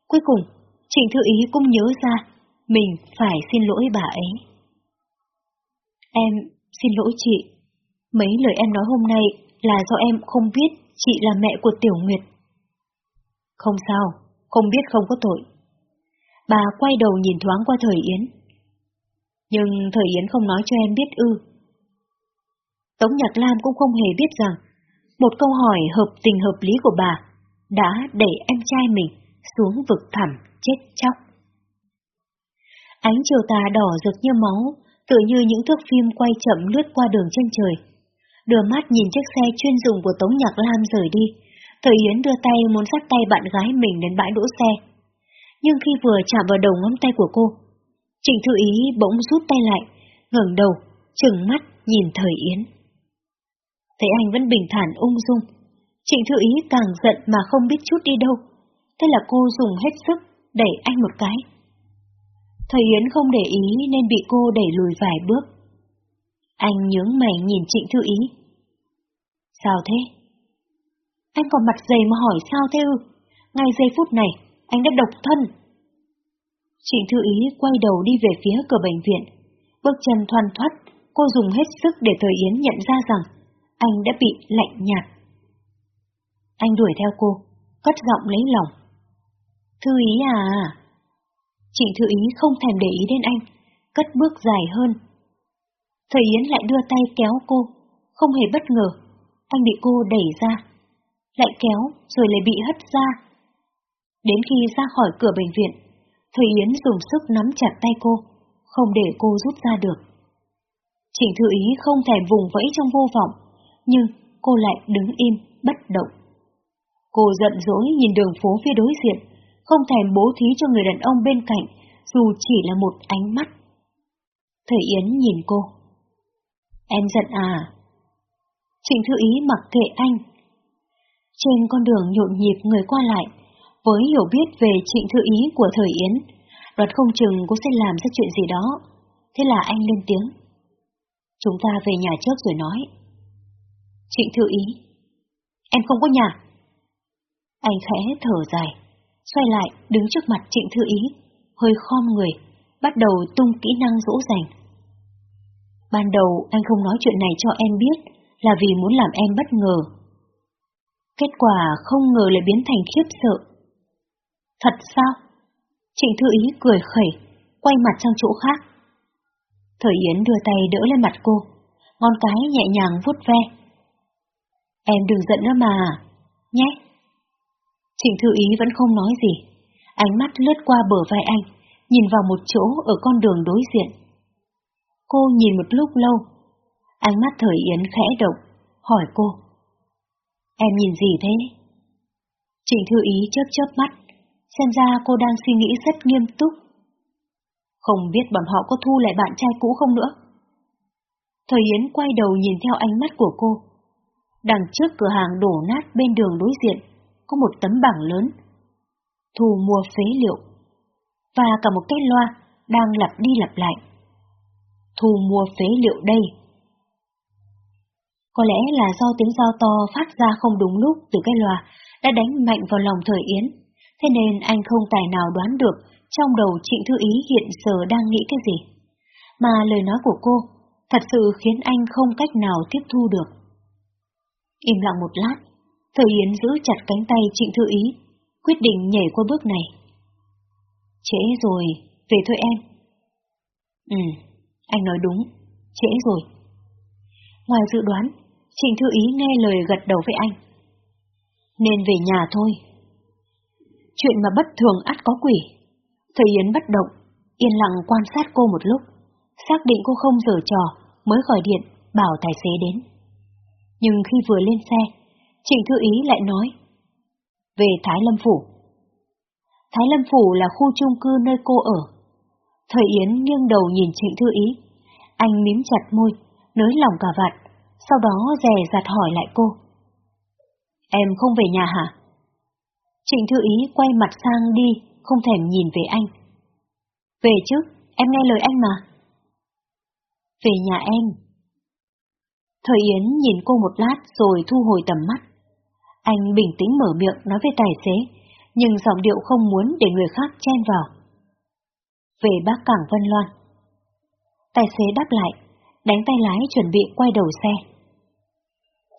cuối cùng Trình Thư Ý cũng nhớ ra mình phải xin lỗi bà ấy. Em xin lỗi chị. Mấy lời em nói hôm nay là do em không biết chị là mẹ của Tiểu Nguyệt. Không sao, không biết không có tội. Bà quay đầu nhìn thoáng qua Thời Yến. Nhưng Thời Yến không nói cho em biết ư. Tống Nhạc Lam cũng không hề biết rằng, một câu hỏi hợp tình hợp lý của bà đã đẩy em trai mình xuống vực thẳm chết chóc. Ánh chiều tà đỏ rực như máu, tựa như những thước phim quay chậm lướt qua đường chân trời. Đưa mắt nhìn chiếc xe chuyên dụng của Tống Nhạc Lam rời đi, Thời Yến đưa tay muốn dắt tay bạn gái mình đến bãi đỗ xe. Nhưng khi vừa chạm vào đầu ngón tay của cô, Trịnh Thư Ý bỗng rút tay lại, ngẩng đầu, trừng mắt nhìn Thời Yến. Thấy anh vẫn bình thản ung dung. Trịnh Thư Ý càng giận mà không biết chút đi đâu. Thế là cô dùng hết sức đẩy anh một cái. Thầy Yến không để ý nên bị cô đẩy lùi vài bước. Anh nhướng mày nhìn Trịnh Thư Ý. Sao thế? Anh còn mặt dày mà hỏi sao thế ư? Ngay giây phút này, anh đã độc thân. Trịnh Thư Ý quay đầu đi về phía cửa bệnh viện. Bước chân thoăn thoắt, cô dùng hết sức để Thời Yến nhận ra rằng anh đã bị lạnh nhạt. Anh đuổi theo cô, cất giọng lấy lòng. Thư Ý à? Trịnh Thư Ý không thèm để ý đến anh, cất bước dài hơn. Thời Yến lại đưa tay kéo cô, không hề bất ngờ, anh bị cô đẩy ra, lại kéo rồi lại bị hất ra. Đến khi ra khỏi cửa bệnh viện, Thời Yến dùng sức nắm chặt tay cô, không để cô rút ra được. Trịnh Thư Ý không thèm vùng vẫy trong vô vọng, nhưng cô lại đứng im, bất động. Cô giận dỗi nhìn đường phố phía đối diện, không thèm bố thí cho người đàn ông bên cạnh, dù chỉ là một ánh mắt. Thầy Yến nhìn cô. Em giận à? Trịnh Thư Ý mặc kệ anh. Trên con đường nhộn nhịp người qua lại, với hiểu biết về trịnh Thư Ý của thời Yến, đoạt không chừng cô sẽ làm ra chuyện gì đó. Thế là anh lên tiếng. Chúng ta về nhà trước rồi nói. Trịnh Thư Ý. Em không có nhà. Anh khẽ thở dài, xoay lại đứng trước mặt Trịnh Thư Ý, hơi khom người, bắt đầu tung kỹ năng dỗ dành. Ban đầu anh không nói chuyện này cho em biết là vì muốn làm em bất ngờ. Kết quả không ngờ lại biến thành khiếp sợ. Thật sao? Trịnh Thư Ý cười khẩy, quay mặt sang chỗ khác. Thời Yến đưa tay đỡ lên mặt cô, ngón cái nhẹ nhàng vuốt ve. Em đừng giận nữa mà, nhé. Trịnh Thư Ý vẫn không nói gì, ánh mắt lướt qua bờ vai anh, nhìn vào một chỗ ở con đường đối diện. Cô nhìn một lúc lâu, ánh mắt Thời Yến khẽ động, hỏi cô. Em nhìn gì thế? Trịnh Thư Ý chớp chớp mắt, xem ra cô đang suy nghĩ rất nghiêm túc. Không biết bọn họ có thu lại bạn trai cũ không nữa? Thời Yến quay đầu nhìn theo ánh mắt của cô. Đằng trước cửa hàng đổ nát bên đường đối diện, có một tấm bảng lớn. Thu mua phế liệu. Và cả một cái loa đang lặp đi lặp lại. Thu mua phế liệu đây. Có lẽ là do tiếng giao to phát ra không đúng lúc từ cái loa đã đánh mạnh vào lòng thời Yến, thế nên anh không tài nào đoán được trong đầu Trịnh Thư Ý hiện giờ đang nghĩ cái gì. Mà lời nói của cô thật sự khiến anh không cách nào tiếp thu được. Im lặng một lát, Thời Yến giữ chặt cánh tay Trịnh Thư Ý, quyết định nhảy qua bước này. Trễ rồi, về thôi em. Ừ, anh nói đúng, trễ rồi. Ngoài dự đoán, Trịnh Thư Ý nghe lời gật đầu với anh. Nên về nhà thôi. Chuyện mà bất thường ắt có quỷ. Thời Yến bất động, yên lặng quan sát cô một lúc, xác định cô không giở trò, mới gọi điện, bảo tài xế đến. Nhưng khi vừa lên xe, Trịnh Thư Ý lại nói, về Thái Lâm Phủ. Thái Lâm Phủ là khu chung cư nơi cô ở. Thời Yến nghiêng đầu nhìn Trịnh Thư Ý, anh mím chặt môi, nới lòng cả vạt, sau đó dè dặt hỏi lại cô. Em không về nhà hả? Trịnh Thư Ý quay mặt sang đi, không thèm nhìn về anh. Về chứ, em nghe lời anh mà. Về nhà em. Thời Yến nhìn cô một lát rồi thu hồi tầm mắt. Anh bình tĩnh mở miệng nói với tài xế, nhưng giọng điệu không muốn để người khác chen vào. Về bác Cảng Vân Loan. Tài xế đáp lại, đánh tay lái chuẩn bị quay đầu xe.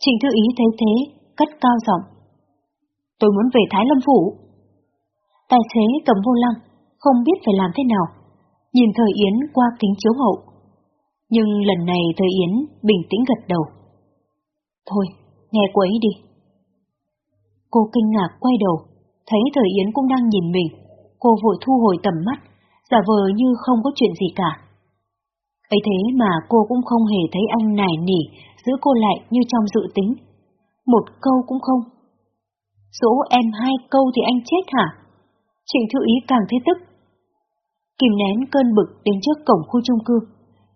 Trình Thư Ý thấy thế, cất cao giọng. Tôi muốn về Thái Lâm Phủ. Tài xế cầm vô lăng, không biết phải làm thế nào, nhìn Thời Yến qua kính chiếu hậu. Nhưng lần này Thời Yến bình tĩnh gật đầu. Thôi, nghe cô ấy đi. Cô kinh ngạc quay đầu, thấy Thời Yến cũng đang nhìn mình. Cô vội thu hồi tầm mắt, giả vờ như không có chuyện gì cả. ấy thế mà cô cũng không hề thấy anh nài nỉ, giữ cô lại như trong dự tính. Một câu cũng không. Dỗ em hai câu thì anh chết hả? Trịnh Thư Ý càng thấy tức. Kìm nén cơn bực đến trước cổng khu chung cư,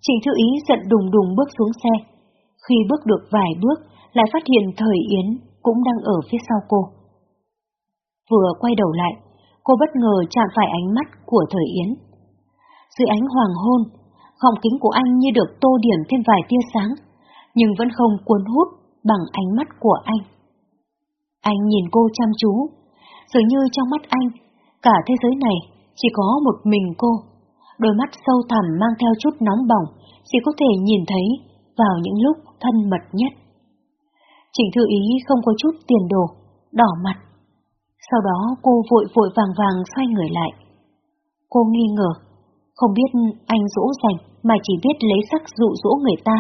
Trình Thư Ý giận đùng đùng bước xuống xe. Khi bước được vài bước lại phát hiện Thời Yến cũng đang ở phía sau cô. Vừa quay đầu lại, cô bất ngờ chạm phải ánh mắt của Thời Yến. Dưới ánh hoàng hôn, gọng kính của anh như được tô điểm thêm vài tia sáng, nhưng vẫn không cuốn hút bằng ánh mắt của anh. Anh nhìn cô chăm chú, dường như trong mắt anh, cả thế giới này chỉ có một mình cô. Đôi mắt sâu thẳm mang theo chút nóng bỏng, chỉ có thể nhìn thấy vào những lúc thân mật nhất. Trịnh Thư Ý không có chút tiền đồ, đỏ mặt. Sau đó cô vội vội vàng vàng xoay người lại. Cô nghi ngờ, không biết anh dỗ dành mà chỉ biết lấy sắc dụ dỗ người ta.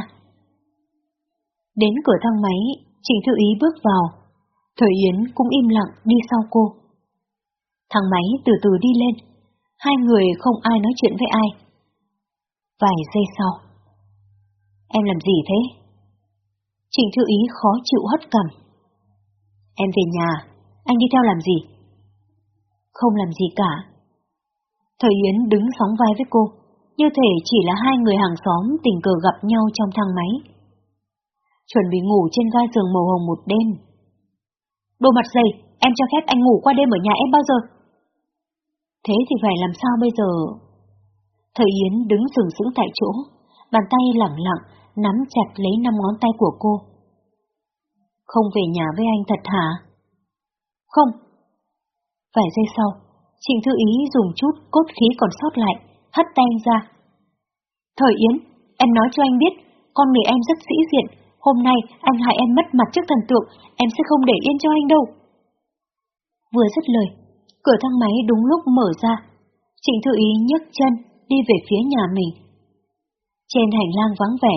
Đến cửa thang máy, Trịnh Thư Ý bước vào. Thời Yến cũng im lặng đi sau cô. Thang máy từ từ đi lên, hai người không ai nói chuyện với ai. Vài giây sau. Em làm gì thế? Trịnh Thư Ý khó chịu hất cầm. Em về nhà, anh đi theo làm gì? Không làm gì cả. Thời Yến đứng sóng vai với cô, như thể chỉ là hai người hàng xóm tình cờ gặp nhau trong thang máy. Chuẩn bị ngủ trên ga giường màu hồng một đêm. Đồ mặt dày, em cho phép anh ngủ qua đêm ở nhà em bao giờ? Thế thì phải làm sao bây giờ? Thời Yến đứng sừng sững tại chỗ, bàn tay lẳng lặng nắm chặt lấy năm ngón tay của cô. Không về nhà với anh thật hả? Không. Vài giây sau, Trịnh Thư Ý dùng chút cốt khí còn sót lại, hất tay anh ra. Thời Yến, em nói cho anh biết, con người em rất sĩ diện, hôm nay anh hại em mất mặt trước thần tượng, em sẽ không để yên cho anh đâu. Vừa dứt lời, cửa thang máy đúng lúc mở ra, Trịnh Thư Ý nhấc chân đi về phía nhà mình. Trên hành lang vắng vẻ,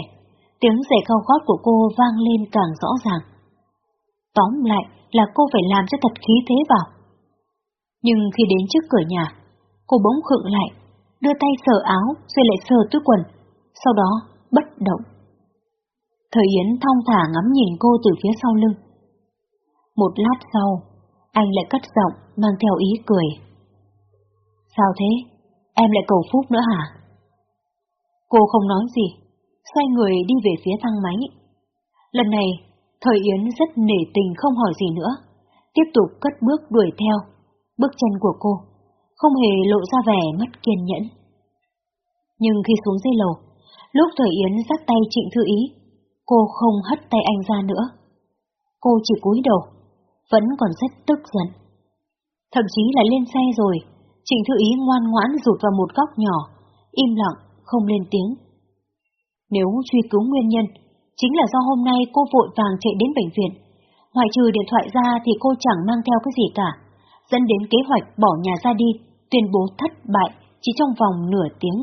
tiếng giày cao gót của cô vang lên càng rõ ràng. Tóm lại là cô phải làm cho thật khí thế vào. Nhưng khi đến trước cửa nhà, cô bỗng khựng lại, đưa tay sờ áo rồi lại sờ túi quần, sau đó bất động. Thời Yến thong thả ngắm nhìn cô từ phía sau lưng. Một lát sau, anh lại cất giọng mang theo ý cười. Sao thế? Em lại cầu phúc nữa hả? Cô không nói gì, xoay người đi về phía thang máy. Lần này, Thời Yến rất nể tình không hỏi gì nữa, tiếp tục cất bước đuổi theo, bước chân của cô, không hề lộ ra vẻ mất kiên nhẫn. Nhưng khi xuống dây lầu, lúc Thời Yến dắt tay Trịnh Thư Ý, cô không hất tay anh ra nữa. Cô chỉ cúi đầu, vẫn còn rất tức giận. Thậm chí là lên xe rồi, Trịnh Thư Ý ngoan ngoãn rụt vào một góc nhỏ, im lặng, không lên tiếng. Nếu truy cứu nguyên nhân, chính là do hôm nay cô vội vàng chạy đến bệnh viện. Ngoài trừ điện thoại ra thì cô chẳng mang theo cái gì cả, dẫn đến kế hoạch bỏ nhà ra đi, tuyên bố thất bại chỉ trong vòng nửa tiếng.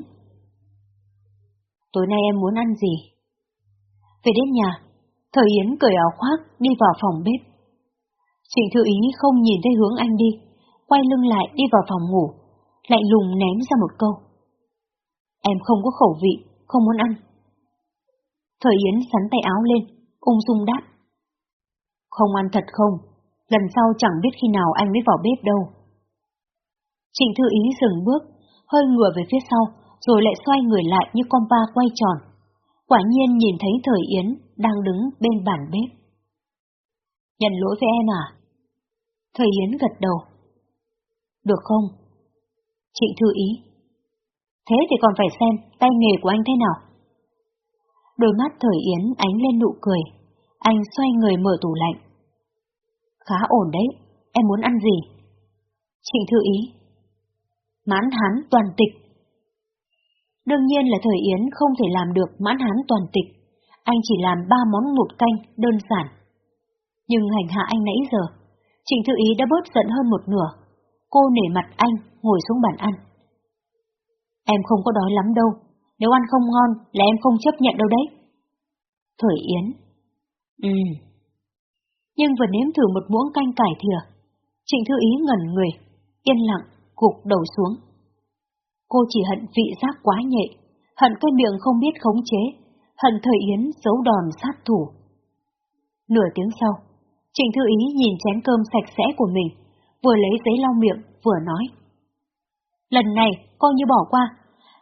Tối nay em muốn ăn gì? Về đến nhà, Thời Yến cởi áo khoác đi vào phòng bếp. Trịnh Thư Ý không nhìn thấy hướng anh đi, quay lưng lại đi vào phòng ngủ, lại lùng ném ra một câu. Em không có khẩu vị, không muốn ăn. Thời Yến sắn tay áo lên, ung dung đáp. Không ăn thật không, lần sau chẳng biết khi nào anh mới vào bếp đâu. Trịnh Thư Ý dừng bước, hơi ngửa về phía sau, rồi lại xoay người lại như con ba quay tròn. Quả nhiên nhìn thấy Thời Yến đang đứng bên bàn bếp. Nhận lỗi với em à? Thời Yến gật đầu. Được không? Trịnh Thư Ý. Thế thì còn phải xem tay nghề của anh thế nào. Đôi mắt thời Yến ánh lên nụ cười. Anh xoay người mở tủ lạnh. Khá ổn đấy, em muốn ăn gì? Trịnh thư ý. Mãn hán toàn tịch. Đương nhiên là thời Yến không thể làm được mãn hán toàn tịch. Anh chỉ làm ba món một canh đơn giản. Nhưng hành hạ anh nãy giờ, Trịnh Thư Ý đã bớt giận hơn một nửa. Cô nể mặt anh, ngồi xuống bàn ăn. Em không có đói lắm đâu, nếu ăn không ngon là em không chấp nhận đâu đấy. Thời Yến. Ừ. Nhưng vừa nếm thử một muỗng canh cải thìa, Trịnh Thư Ý ngẩn người, yên lặng, gục đầu xuống. Cô chỉ hận vị giác quá nhạy, hận cái miệng không biết khống chế, hận Thời Yến giấu đòn sát thủ. Nửa tiếng sau, Trịnh Thư Ý nhìn chén cơm sạch sẽ của mình, vừa lấy giấy lau miệng, vừa nói. Lần này, coi như bỏ qua,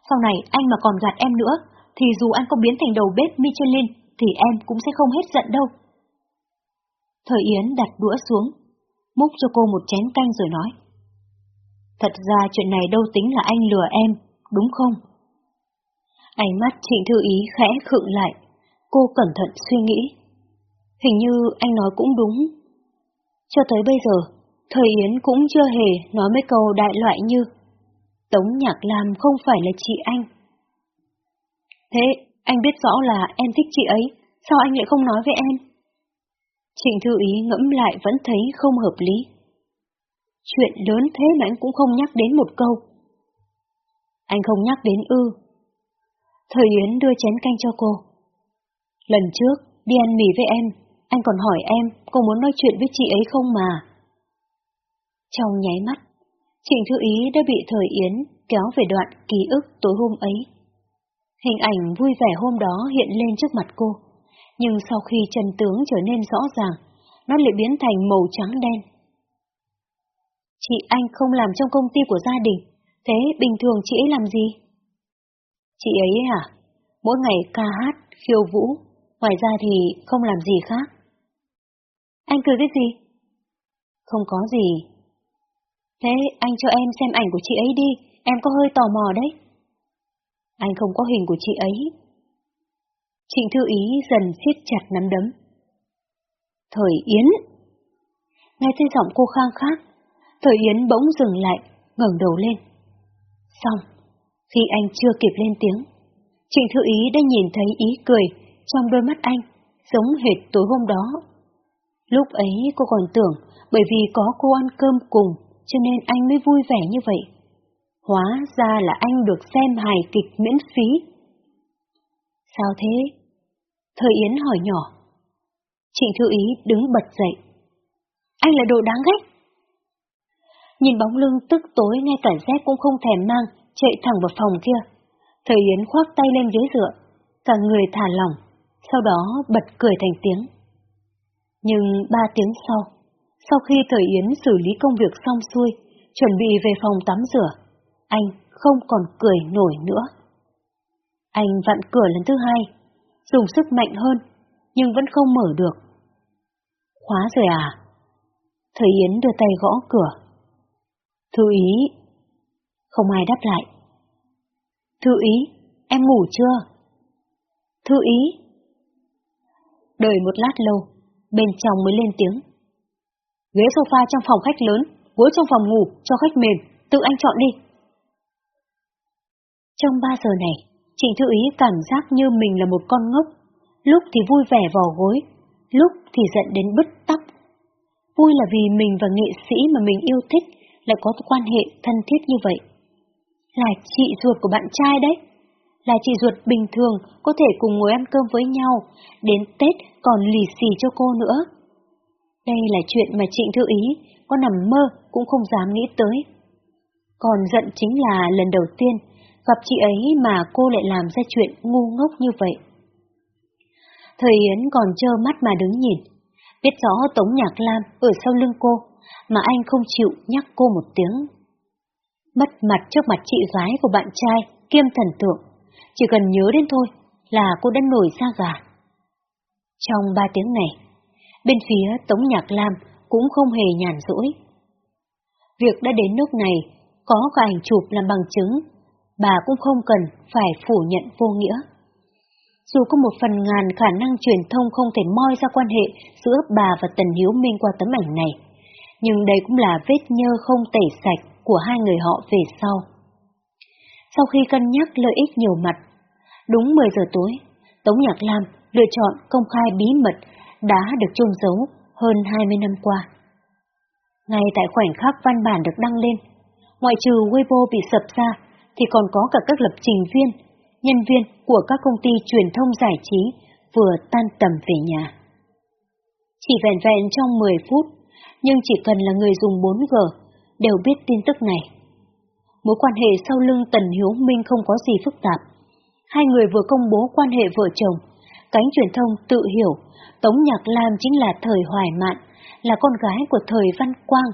sau này anh mà còn gạt em nữa, thì dù anh có biến thành đầu bếp Michelin, thì em cũng sẽ không hết giận đâu. Thời Yến đặt đũa xuống, múc cho cô một chén canh rồi nói. Thật ra chuyện này đâu tính là anh lừa em, đúng không? Ánh mắt Trịnh Thư Ý khẽ khựng lại, cô cẩn thận suy nghĩ. Hình như anh nói cũng đúng. Cho tới bây giờ, Thời Yến cũng chưa hề nói mấy câu đại loại như Tống Nhạc Lam không phải là chị anh. Thế, anh biết rõ là em thích chị ấy, sao anh lại không nói với em? Trịnh Thư Ý ngẫm lại vẫn thấy không hợp lý. Chuyện lớn thế mà anh cũng không nhắc đến một câu. Anh không nhắc đến ư. Thời Yến đưa chén canh cho cô. Lần trước, đi ăn mì với em, anh còn hỏi em cô muốn nói chuyện với chị ấy không mà. Trong nháy mắt, Trịnh Thư Ý đã bị Thời Yến kéo về đoạn ký ức tối hôm ấy. Hình ảnh vui vẻ hôm đó hiện lên trước mặt cô, nhưng sau khi chân tướng trở nên rõ ràng, nó lại biến thành màu trắng đen. Chị anh không làm trong công ty của gia đình, thế bình thường chị ấy làm gì? Chị ấy hả? Mỗi ngày ca hát, khiêu vũ, ngoài ra thì không làm gì khác. Anh cười cái gì? Không có gì. Thế anh cho em xem ảnh của chị ấy đi, em có hơi tò mò đấy. Anh không có hình của chị ấy. Trịnh Thư Ý dần siết chặt nắm đấm. Thời Yến Nghe thấy giọng cô khang khác, Thời Yến bỗng dừng lại, ngẩng đầu lên. Xong, khi anh chưa kịp lên tiếng, Trịnh Thư Ý đã nhìn thấy ý cười trong đôi mắt anh, giống hệt tối hôm đó. Lúc ấy cô còn tưởng bởi vì có cô ăn cơm cùng cho nên anh mới vui vẻ như vậy. Hóa ra là anh được xem hài kịch miễn phí. Sao thế? Thời Yến hỏi nhỏ. Trịnh Thư Ý đứng bật dậy. Anh là đồ đáng ghét. Nhìn bóng lưng tức tối ngay cả dép cũng không thèm mang, chạy thẳng vào phòng kia. Thời Yến khoác tay lên ghế dựa, cả người thả lỏng, sau đó bật cười thành tiếng. Nhưng ba tiếng sau, sau khi Thời Yến xử lý công việc xong xuôi, chuẩn bị về phòng tắm rửa, anh không còn cười nổi nữa. Anh vặn cửa lần thứ hai, dùng sức mạnh hơn, nhưng vẫn không mở được. Khóa rồi à? Thời Yến đưa tay gõ cửa. Thư ý. Không ai đáp lại. Thư ý, em ngủ chưa? Thư ý. Đợi một lát lâu, bên trong mới lên tiếng. Ghế sofa trong phòng khách lớn, gối trong phòng ngủ cho khách mềm, tự anh chọn đi. Trong ba giờ này, Trịnh Thư Ý cảm giác như mình là một con ngốc, lúc thì vui vẻ vò gối, lúc thì giận đến bứt tóc. Vui là vì mình và nghệ sĩ mà mình yêu thích lại có quan hệ thân thiết như vậy. Là chị ruột của bạn trai đấy, là chị ruột bình thường có thể cùng ngồi ăn cơm với nhau, đến Tết còn lì xì cho cô nữa. Đây là chuyện mà Trịnh Thư Ý có nằm mơ cũng không dám nghĩ tới. Còn giận chính là lần đầu tiên gặp chị ấy mà cô lại làm ra chuyện ngu ngốc như vậy. Thời Yến còn trơ mắt mà đứng nhìn, biết rõ Tống Nhạc Lam ở sau lưng cô, mà anh không chịu nhắc cô một tiếng. Mất mặt trước mặt chị gái của bạn trai kiêm thần tượng, chỉ cần nhớ đến thôi là cô đã nổi da gà. Trong ba tiếng này, bên phía Tống Nhạc Lam cũng không hề nhàn rỗi. Việc đã đến nước này, có cả ảnh chụp làm bằng chứng, bà cũng không cần phải phủ nhận vô nghĩa. Dù có một phần ngàn khả năng truyền thông không thể moi ra quan hệ giữa bà và Tần Hiếu Minh qua tấm ảnh này, nhưng đây cũng là vết nhơ không tẩy sạch của hai người họ về sau. Sau khi cân nhắc lợi ích nhiều mặt, đúng 10 giờ tối, Tống Nhạc Lam lựa chọn công khai bí mật đã được chôn giấu hơn 20 năm qua. Ngay tại khoảnh khắc văn bản được đăng lên, ngoại trừ Weibo bị sập ra, thì còn có cả các lập trình viên, nhân viên của các công ty truyền thông giải trí vừa tan tầm về nhà. Chỉ vẹn vẹn trong 10 phút, nhưng chỉ cần là người dùng 4G đều biết tin tức này. Mối quan hệ sau lưng Tần Hiếu Minh không có gì phức tạp. Hai người vừa công bố quan hệ vợ chồng, cánh truyền thông tự hiểu Tống Nhạc Lam chính là thời Hoài Mạn, là con gái của thời Văn Quang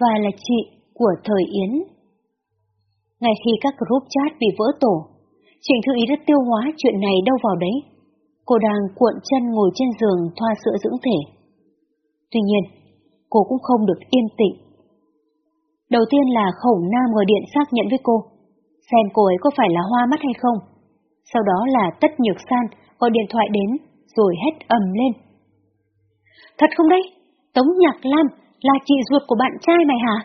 và là chị của thời Yến. Ngay khi các group chat bị vỡ tổ, Trịnh Thư Ý đã tiêu hóa chuyện này đâu vào đấy. Cô đang cuộn chân ngồi trên giường thoa sữa dưỡng thể. Tuy nhiên, cô cũng không được yên tĩnh. Đầu tiên là khẩu nam gọi điện xác nhận với cô, xem cô ấy có phải là hoa mắt hay không. Sau đó là tất nhược san gọi điện thoại đến, rồi hét ầm lên. Thật không đấy? Tống Nhạc Lam là chị ruột của bạn trai mày hả?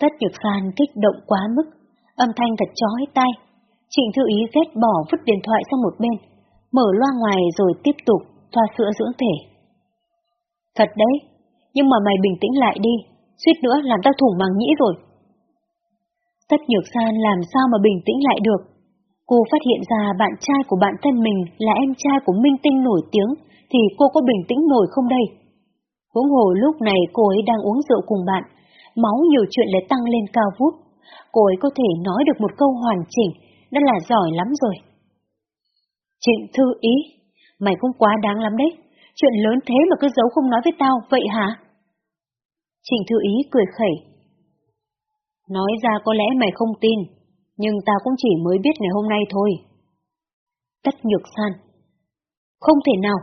Tất nhược san kích động quá mức, âm thanh thật chói tai. Trịnh Thư Ý ghét bỏ vứt điện thoại sang một bên, mở loa ngoài rồi tiếp tục thoa sữa dưỡng thể. Thật đấy, nhưng mà mày bình tĩnh lại đi, suýt nữa làm tao thủng màng nhĩ rồi. Tất nhược san làm sao mà bình tĩnh lại được. Cô phát hiện ra bạn trai của bạn thân mình là em trai của minh tinh nổi tiếng, thì cô có bình tĩnh nổi không đây? Huống hồ lúc này cô ấy đang uống rượu cùng bạn, máu nhiều chuyện lại tăng lên cao vút. Cô ấy có thể nói được một câu hoàn chỉnh, đã là giỏi lắm rồi. Trịnh Thư Ý, mày cũng quá đáng lắm đấy, chuyện lớn thế mà cứ giấu không nói với tao, vậy hả? Trịnh Thư Ý cười khẩy. Nói ra có lẽ mày không tin, nhưng ta cũng chỉ mới biết ngày hôm nay thôi. Tất nhược san. Không thể nào,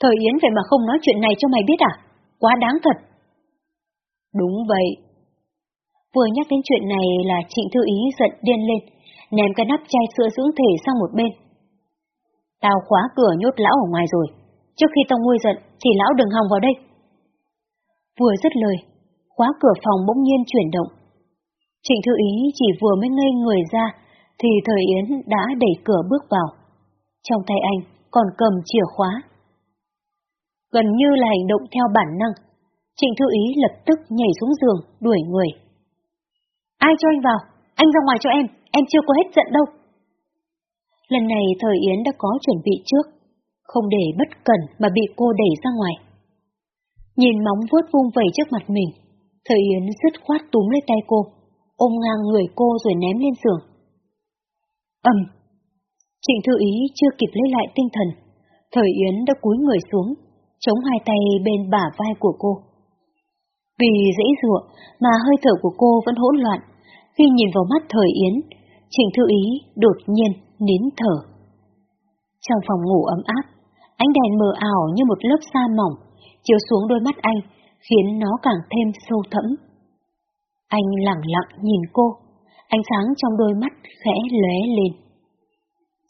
thời Yến vậy mà không nói chuyện này cho mày biết à? Quá đáng thật. Đúng vậy. Vừa nhắc đến chuyện này là Trịnh Thư Ý giận điên lên, ném cái nắp chai sữa dưỡng thể sang một bên. Tao khóa cửa nhốt lão ở ngoài rồi, trước khi tao nguôi giận thì lão đừng hòng vào đây. Vừa dứt lời, khóa cửa phòng bỗng nhiên chuyển động. Trịnh Thư Ý chỉ vừa mới ngây người ra, thì thời Yến đã đẩy cửa bước vào. Trong tay anh còn cầm chìa khóa. Gần như là hành động theo bản năng, Trịnh Thư Ý lập tức nhảy xuống giường, đuổi người. Ai cho anh vào? Anh ra ngoài cho em, em chưa có hết giận đâu. Lần này thời Yến đã có chuẩn bị trước, không để bất cẩn mà bị cô đẩy ra ngoài. Nhìn móng vuốt vung vẩy trước mặt mình, thời Yến dứt khoát túm lấy tay cô, ôm ngang người cô rồi ném lên giường. ầm, Trịnh Thư Ý chưa kịp lấy lại tinh thần, thời Yến đã cúi người xuống, chống hai tay bên bả vai của cô. Vì dễ dụa mà hơi thở của cô vẫn hỗn loạn, khi nhìn vào mắt thời Yến, Trịnh Thư Ý đột nhiên nín thở. Trong phòng ngủ ấm áp, ánh đèn mờ ảo như một lớp sa mỏng, chiếu xuống đôi mắt anh, khiến nó càng thêm sâu thẫm. Anh lặng lặng nhìn cô, ánh sáng trong đôi mắt khẽ lóe lên.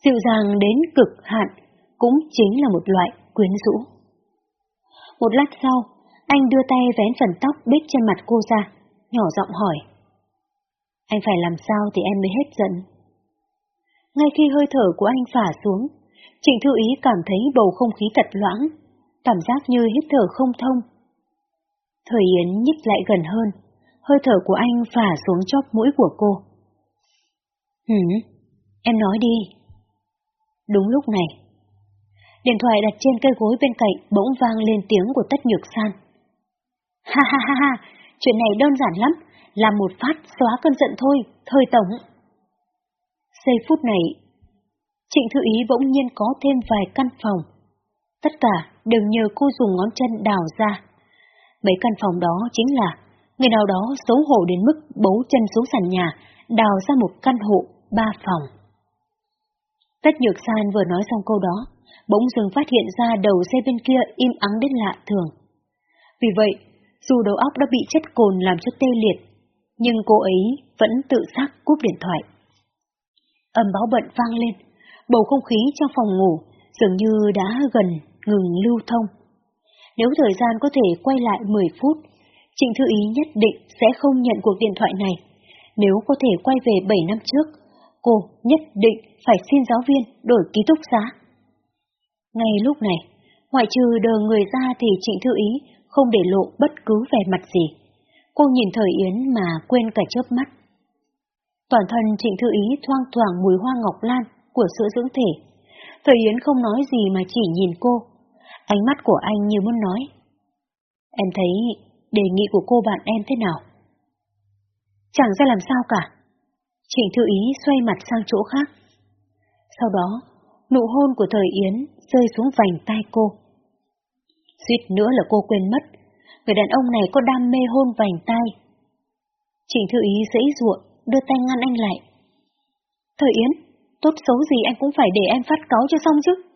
Dịu dàng đến cực hạn, cũng chính là một loại quyến rũ. Một lát sau, anh đưa tay vén phần tóc bết trên mặt cô ra, nhỏ giọng hỏi. Anh phải làm sao thì em mới hết giận? Ngay khi hơi thở của anh phả xuống, Trịnh Thư Ý cảm thấy bầu không khí thật loãng, cảm giác như hít thở không thông. Thời Yến nhích lại gần hơn, hơi thở của anh phả xuống chóp mũi của cô. Hử, em nói đi. Đúng lúc này, điện thoại đặt trên cây gối bên cạnh bỗng vang lên tiếng của Tất Nhược San. Ha ha ha ha, chuyện này đơn giản lắm, làm một phát xóa cơn giận thôi, thời tổng. Giây phút này, Trịnh Thư Ý bỗng nhiên có thêm vài căn phòng. Tất cả đều nhờ cô dùng ngón chân đào ra. Mấy căn phòng đó chính là người nào đó xấu hổ đến mức bấu chân xuống sàn nhà, đào ra một căn hộ ba phòng. Tất Nhược San vừa nói xong câu đó, bỗng dừng phát hiện ra đầu xe bên kia im ắng đến lạ thường. Vì vậy, dù đầu óc đã bị chất cồn làm cho tê liệt, nhưng cô ấy vẫn tự giác cúp điện thoại. Âm báo bận vang lên, bầu không khí trong phòng ngủ dường như đã gần ngừng lưu thông. Nếu thời gian có thể quay lại 10 phút, Trịnh Thư Ý nhất định sẽ không nhận cuộc điện thoại này. Nếu có thể quay về 7 năm trước, cô nhất định phải xin giáo viên đổi ký túc xá. Ngay lúc này, ngoại trừ đờ người ra thì Trịnh Thư Ý không để lộ bất cứ vẻ mặt gì. Cô nhìn thời Yến mà quên cả chớp mắt. Toàn thân Trịnh Thư Ý thoang thoảng mùi hoa ngọc lan của sữa dưỡng thể. Thời Yến không nói gì mà chỉ nhìn cô. Ánh mắt của anh như muốn nói. Em thấy đề nghị của cô bạn em thế nào? Chẳng ra làm sao cả. Trịnh Thư Ý xoay mặt sang chỗ khác. Sau đó, nụ hôn của thời Yến rơi xuống vành tay cô. Suýt nữa là cô quên mất, người đàn ông này có đam mê hôn vành tay. Trịnh Thư Ý dãy ruộng, đưa tay ngăn anh lại. Thời Yến, tốt xấu gì anh cũng phải để em phát cáu cho xong chứ.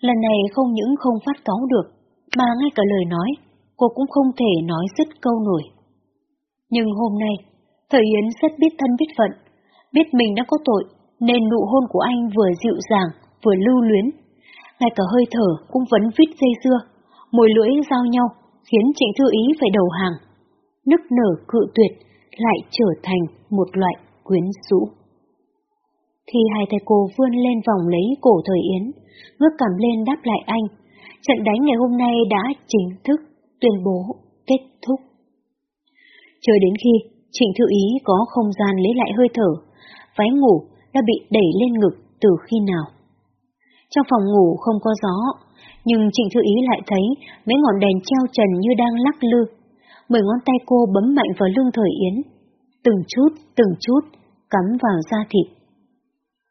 Lần này không những không phát cáu được, mà ngay cả lời nói, cô cũng không thể nói dứt câu nổi. Nhưng hôm nay, Thời Yến rất biết thân biết phận, biết mình đã có tội, nên nụ hôn của anh vừa dịu dàng, vừa lưu luyến. Ngay cả hơi thở cũng vẫn vít dây dưa, môi lưỡi giao nhau, khiến Trịnh Thư Ý phải đầu hàng. Nức nở cự tuyệt lại trở thành một loại quyến rũ. Khi hai tay cô vươn lên vòng lấy cổ Thời Yến, ngước cầm lên đáp lại anh, trận đánh ngày hôm nay đã chính thức tuyên bố kết thúc. Chờ đến khi Trịnh Thư Ý có không gian lấy lại hơi thở, váy ngủ đã bị đẩy lên ngực từ khi nào. Trong phòng ngủ không có gió, nhưng Trịnh Thư Ý lại thấy mấy ngọn đèn treo trần như đang lắc lư. Mười ngón tay cô bấm mạnh vào lưng Thời Yến, từng chút, từng chút, cắm vào da thịt.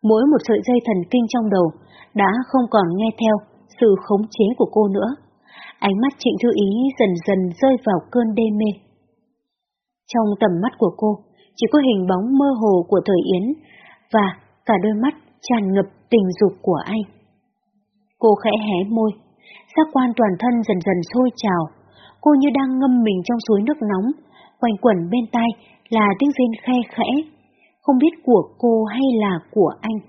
Mỗi một sợi dây thần kinh trong đầu đã không còn nghe theo sự khống chế của cô nữa. Ánh mắt Trịnh Thư Ý dần dần rơi vào cơn đê mê. Trong tầm mắt của cô, chỉ có hình bóng mơ hồ của Thời Yến và cả đôi mắt tràn ngập tình dục của anh. Cô khẽ hé môi, giác quan toàn thân dần dần sôi trào, cô như đang ngâm mình trong suối nước nóng, quanh quẩn bên tai là tiếng rên khe khẽ, không biết của cô hay là của anh.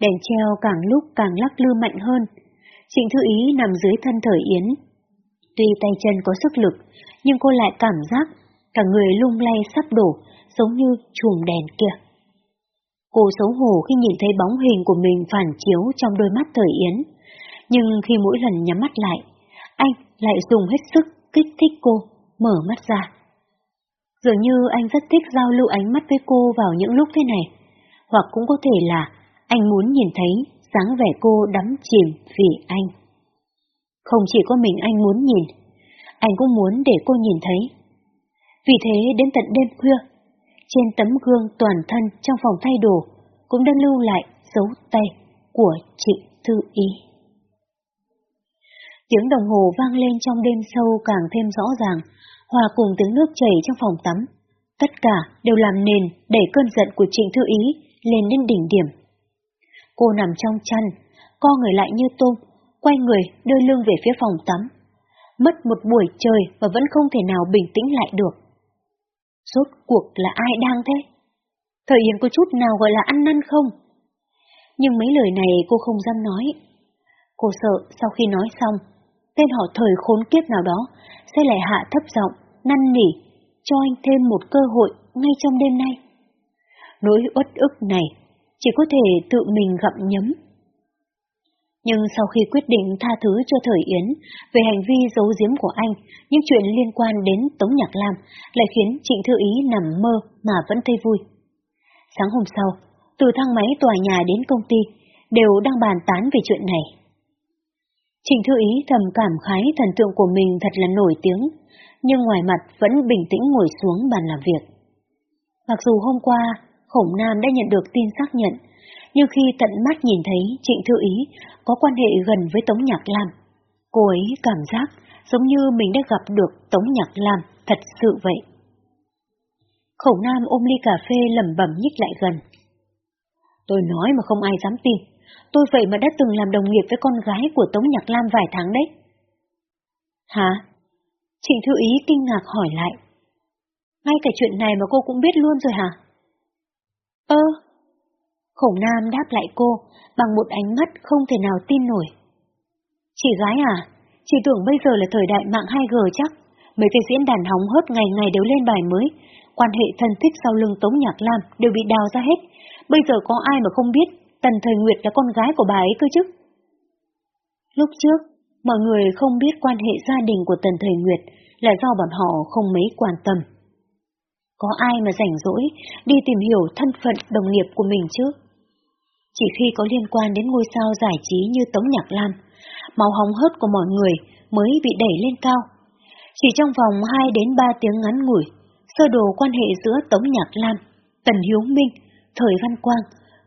Đèn treo càng lúc càng lắc lư mạnh hơn, Trịnh Thư Ý nằm dưới thân thời Yến. Tuy tay chân có sức lực, nhưng cô lại cảm giác cả người lung lay sắp đổ, giống như chùm đèn kia. Cô xấu hổ khi nhìn thấy bóng hình của mình phản chiếu trong đôi mắt thời Yến, nhưng khi mỗi lần nhắm mắt lại, anh lại dùng hết sức kích thích cô, mở mắt ra. Dường như anh rất thích giao lưu ánh mắt với cô vào những lúc thế này, hoặc cũng có thể là anh muốn nhìn thấy dáng vẻ cô đắm chìm vì anh. Không chỉ có mình anh muốn nhìn, anh cũng muốn để cô nhìn thấy. Vì thế đến tận đêm khuya, trên tấm gương toàn thân trong phòng thay đồ cũng đã lưu lại dấu tay của chị Thư Ý. Tiếng đồng hồ vang lên trong đêm sâu càng thêm rõ ràng, hòa cùng tiếng nước chảy trong phòng tắm. Tất cả đều làm nền đẩy cơn giận của Trịnh Thư Ý lên đến đỉnh điểm. Cô nằm trong chăn, co người lại như tôm, quay người đưa lưng về phía phòng tắm. Mất một buổi trời mà vẫn không thể nào bình tĩnh lại được. Rốt cuộc là ai đang thế? Thời Yến có chút nào gọi là ăn năn không? Nhưng mấy lời này cô không dám nói. Cô sợ sau khi nói xong, tên họ thời khốn kiếp nào đó sẽ lại hạ thấp giọng, năn nỉ, cho anh thêm một cơ hội ngay trong đêm nay. Nỗi uất ức này chỉ có thể tự mình gặm nhấm. Nhưng sau khi quyết định tha thứ cho Thời Yến về hành vi giấu giếm của anh, những chuyện liên quan đến Tống Nhạc Lam lại khiến Trịnh Thư Ý nằm mơ mà vẫn thấy vui. Sáng hôm sau, từ thang máy tòa nhà đến công ty, đều đang bàn tán về chuyện này. Trịnh Thư Ý thầm cảm khái thần tượng của mình thật là nổi tiếng, nhưng ngoài mặt vẫn bình tĩnh ngồi xuống bàn làm việc. Mặc dù hôm qua, Khổng Nam đã nhận được tin xác nhận, nhưng khi tận mắt nhìn thấy Trịnh Thư Ý có quan hệ gần với Tống Nhạc Lam, cô ấy cảm giác giống như mình đã gặp được Tống Nhạc Lam thật sự vậy. Khổng Nam ôm ly cà phê lẩm bẩm nhích lại gần. Tôi nói mà không ai dám tin, tôi vậy mà đã từng làm đồng nghiệp với con gái của Tống Nhạc Lam vài tháng đấy. Hả? Trịnh Thư Ý kinh ngạc hỏi lại. Ngay cả chuyện này mà cô cũng biết luôn rồi hả? Ơ! Khổng Nam đáp lại cô bằng một ánh mắt không thể nào tin nổi. Chị gái à, chị tưởng bây giờ là thời đại mạng 2G chắc. Mấy cái diễn đàn hóng hớt ngày ngày đều lên bài mới. Quan hệ thân thích sau lưng Tống Nhạc Lam đều bị đào ra hết. Bây giờ có ai mà không biết Tần Thời Nguyệt là con gái của bà ấy cơ chứ? Lúc trước, mọi người không biết quan hệ gia đình của Tần Thời Nguyệt là do bọn họ không mấy quan tâm. Có ai mà rảnh rỗi đi tìm hiểu thân phận đồng nghiệp của mình chứ? Chỉ khi có liên quan đến ngôi sao giải trí như Tống Nhạc Lam, máu hóng hớt của mọi người mới bị đẩy lên cao. Chỉ trong vòng 2 đến 3 tiếng ngắn ngủi, sơ đồ quan hệ giữa Tống Nhạc Lam, Tần Hiếu Minh, Thời Văn Quang,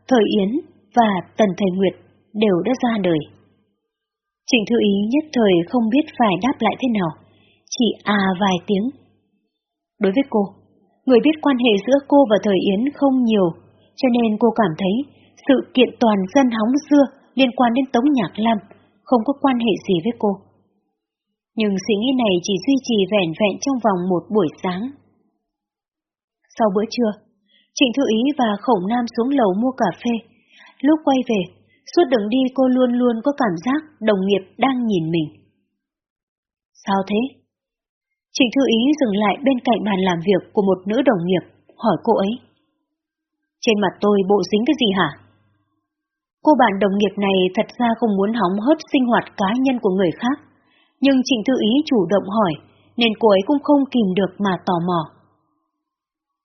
Thời Yến và Tần Thầy Nguyệt đều đã ra đời. Trịnh Thư Ý nhất thời không biết phải đáp lại thế nào, chỉ à vài tiếng. Đối với cô, người biết quan hệ giữa cô và Thời Yến không nhiều, cho nên cô cảm thấy sự kiện toàn dân hóng dưa liên quan đến Tống Nhạc Lam không có quan hệ gì với cô. Nhưng suy nghĩ này chỉ duy trì vẻn vẹn trong vòng một buổi sáng. Sau bữa trưa, Trịnh Thư Ý và Khổng Nam xuống lầu mua cà phê. Lúc quay về, suốt đường đi cô luôn luôn có cảm giác đồng nghiệp đang nhìn mình. Sao thế? Trịnh Thư Ý dừng lại bên cạnh bàn làm việc của một nữ đồng nghiệp, hỏi cô ấy. Trên mặt tôi bộ dính cái gì hả? Cô bạn đồng nghiệp này thật ra không muốn hóng hớt sinh hoạt cá nhân của người khác, nhưng Trịnh Thư Ý chủ động hỏi, nên cô ấy cũng không kìm được mà tò mò.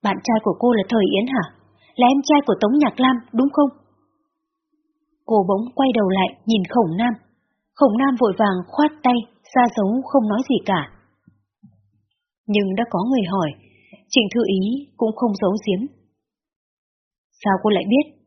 Bạn trai của cô là Thời Yến hả? Là em trai của Tống Nhạc Lam, đúng không? Cô bỗng quay đầu lại nhìn Khổng Nam. Khổng Nam vội vàng khoát tay, ra dấu không nói gì cả. Nhưng đã có người hỏi, Trịnh Thư Ý cũng không giấu giếm. Sao cô lại biết?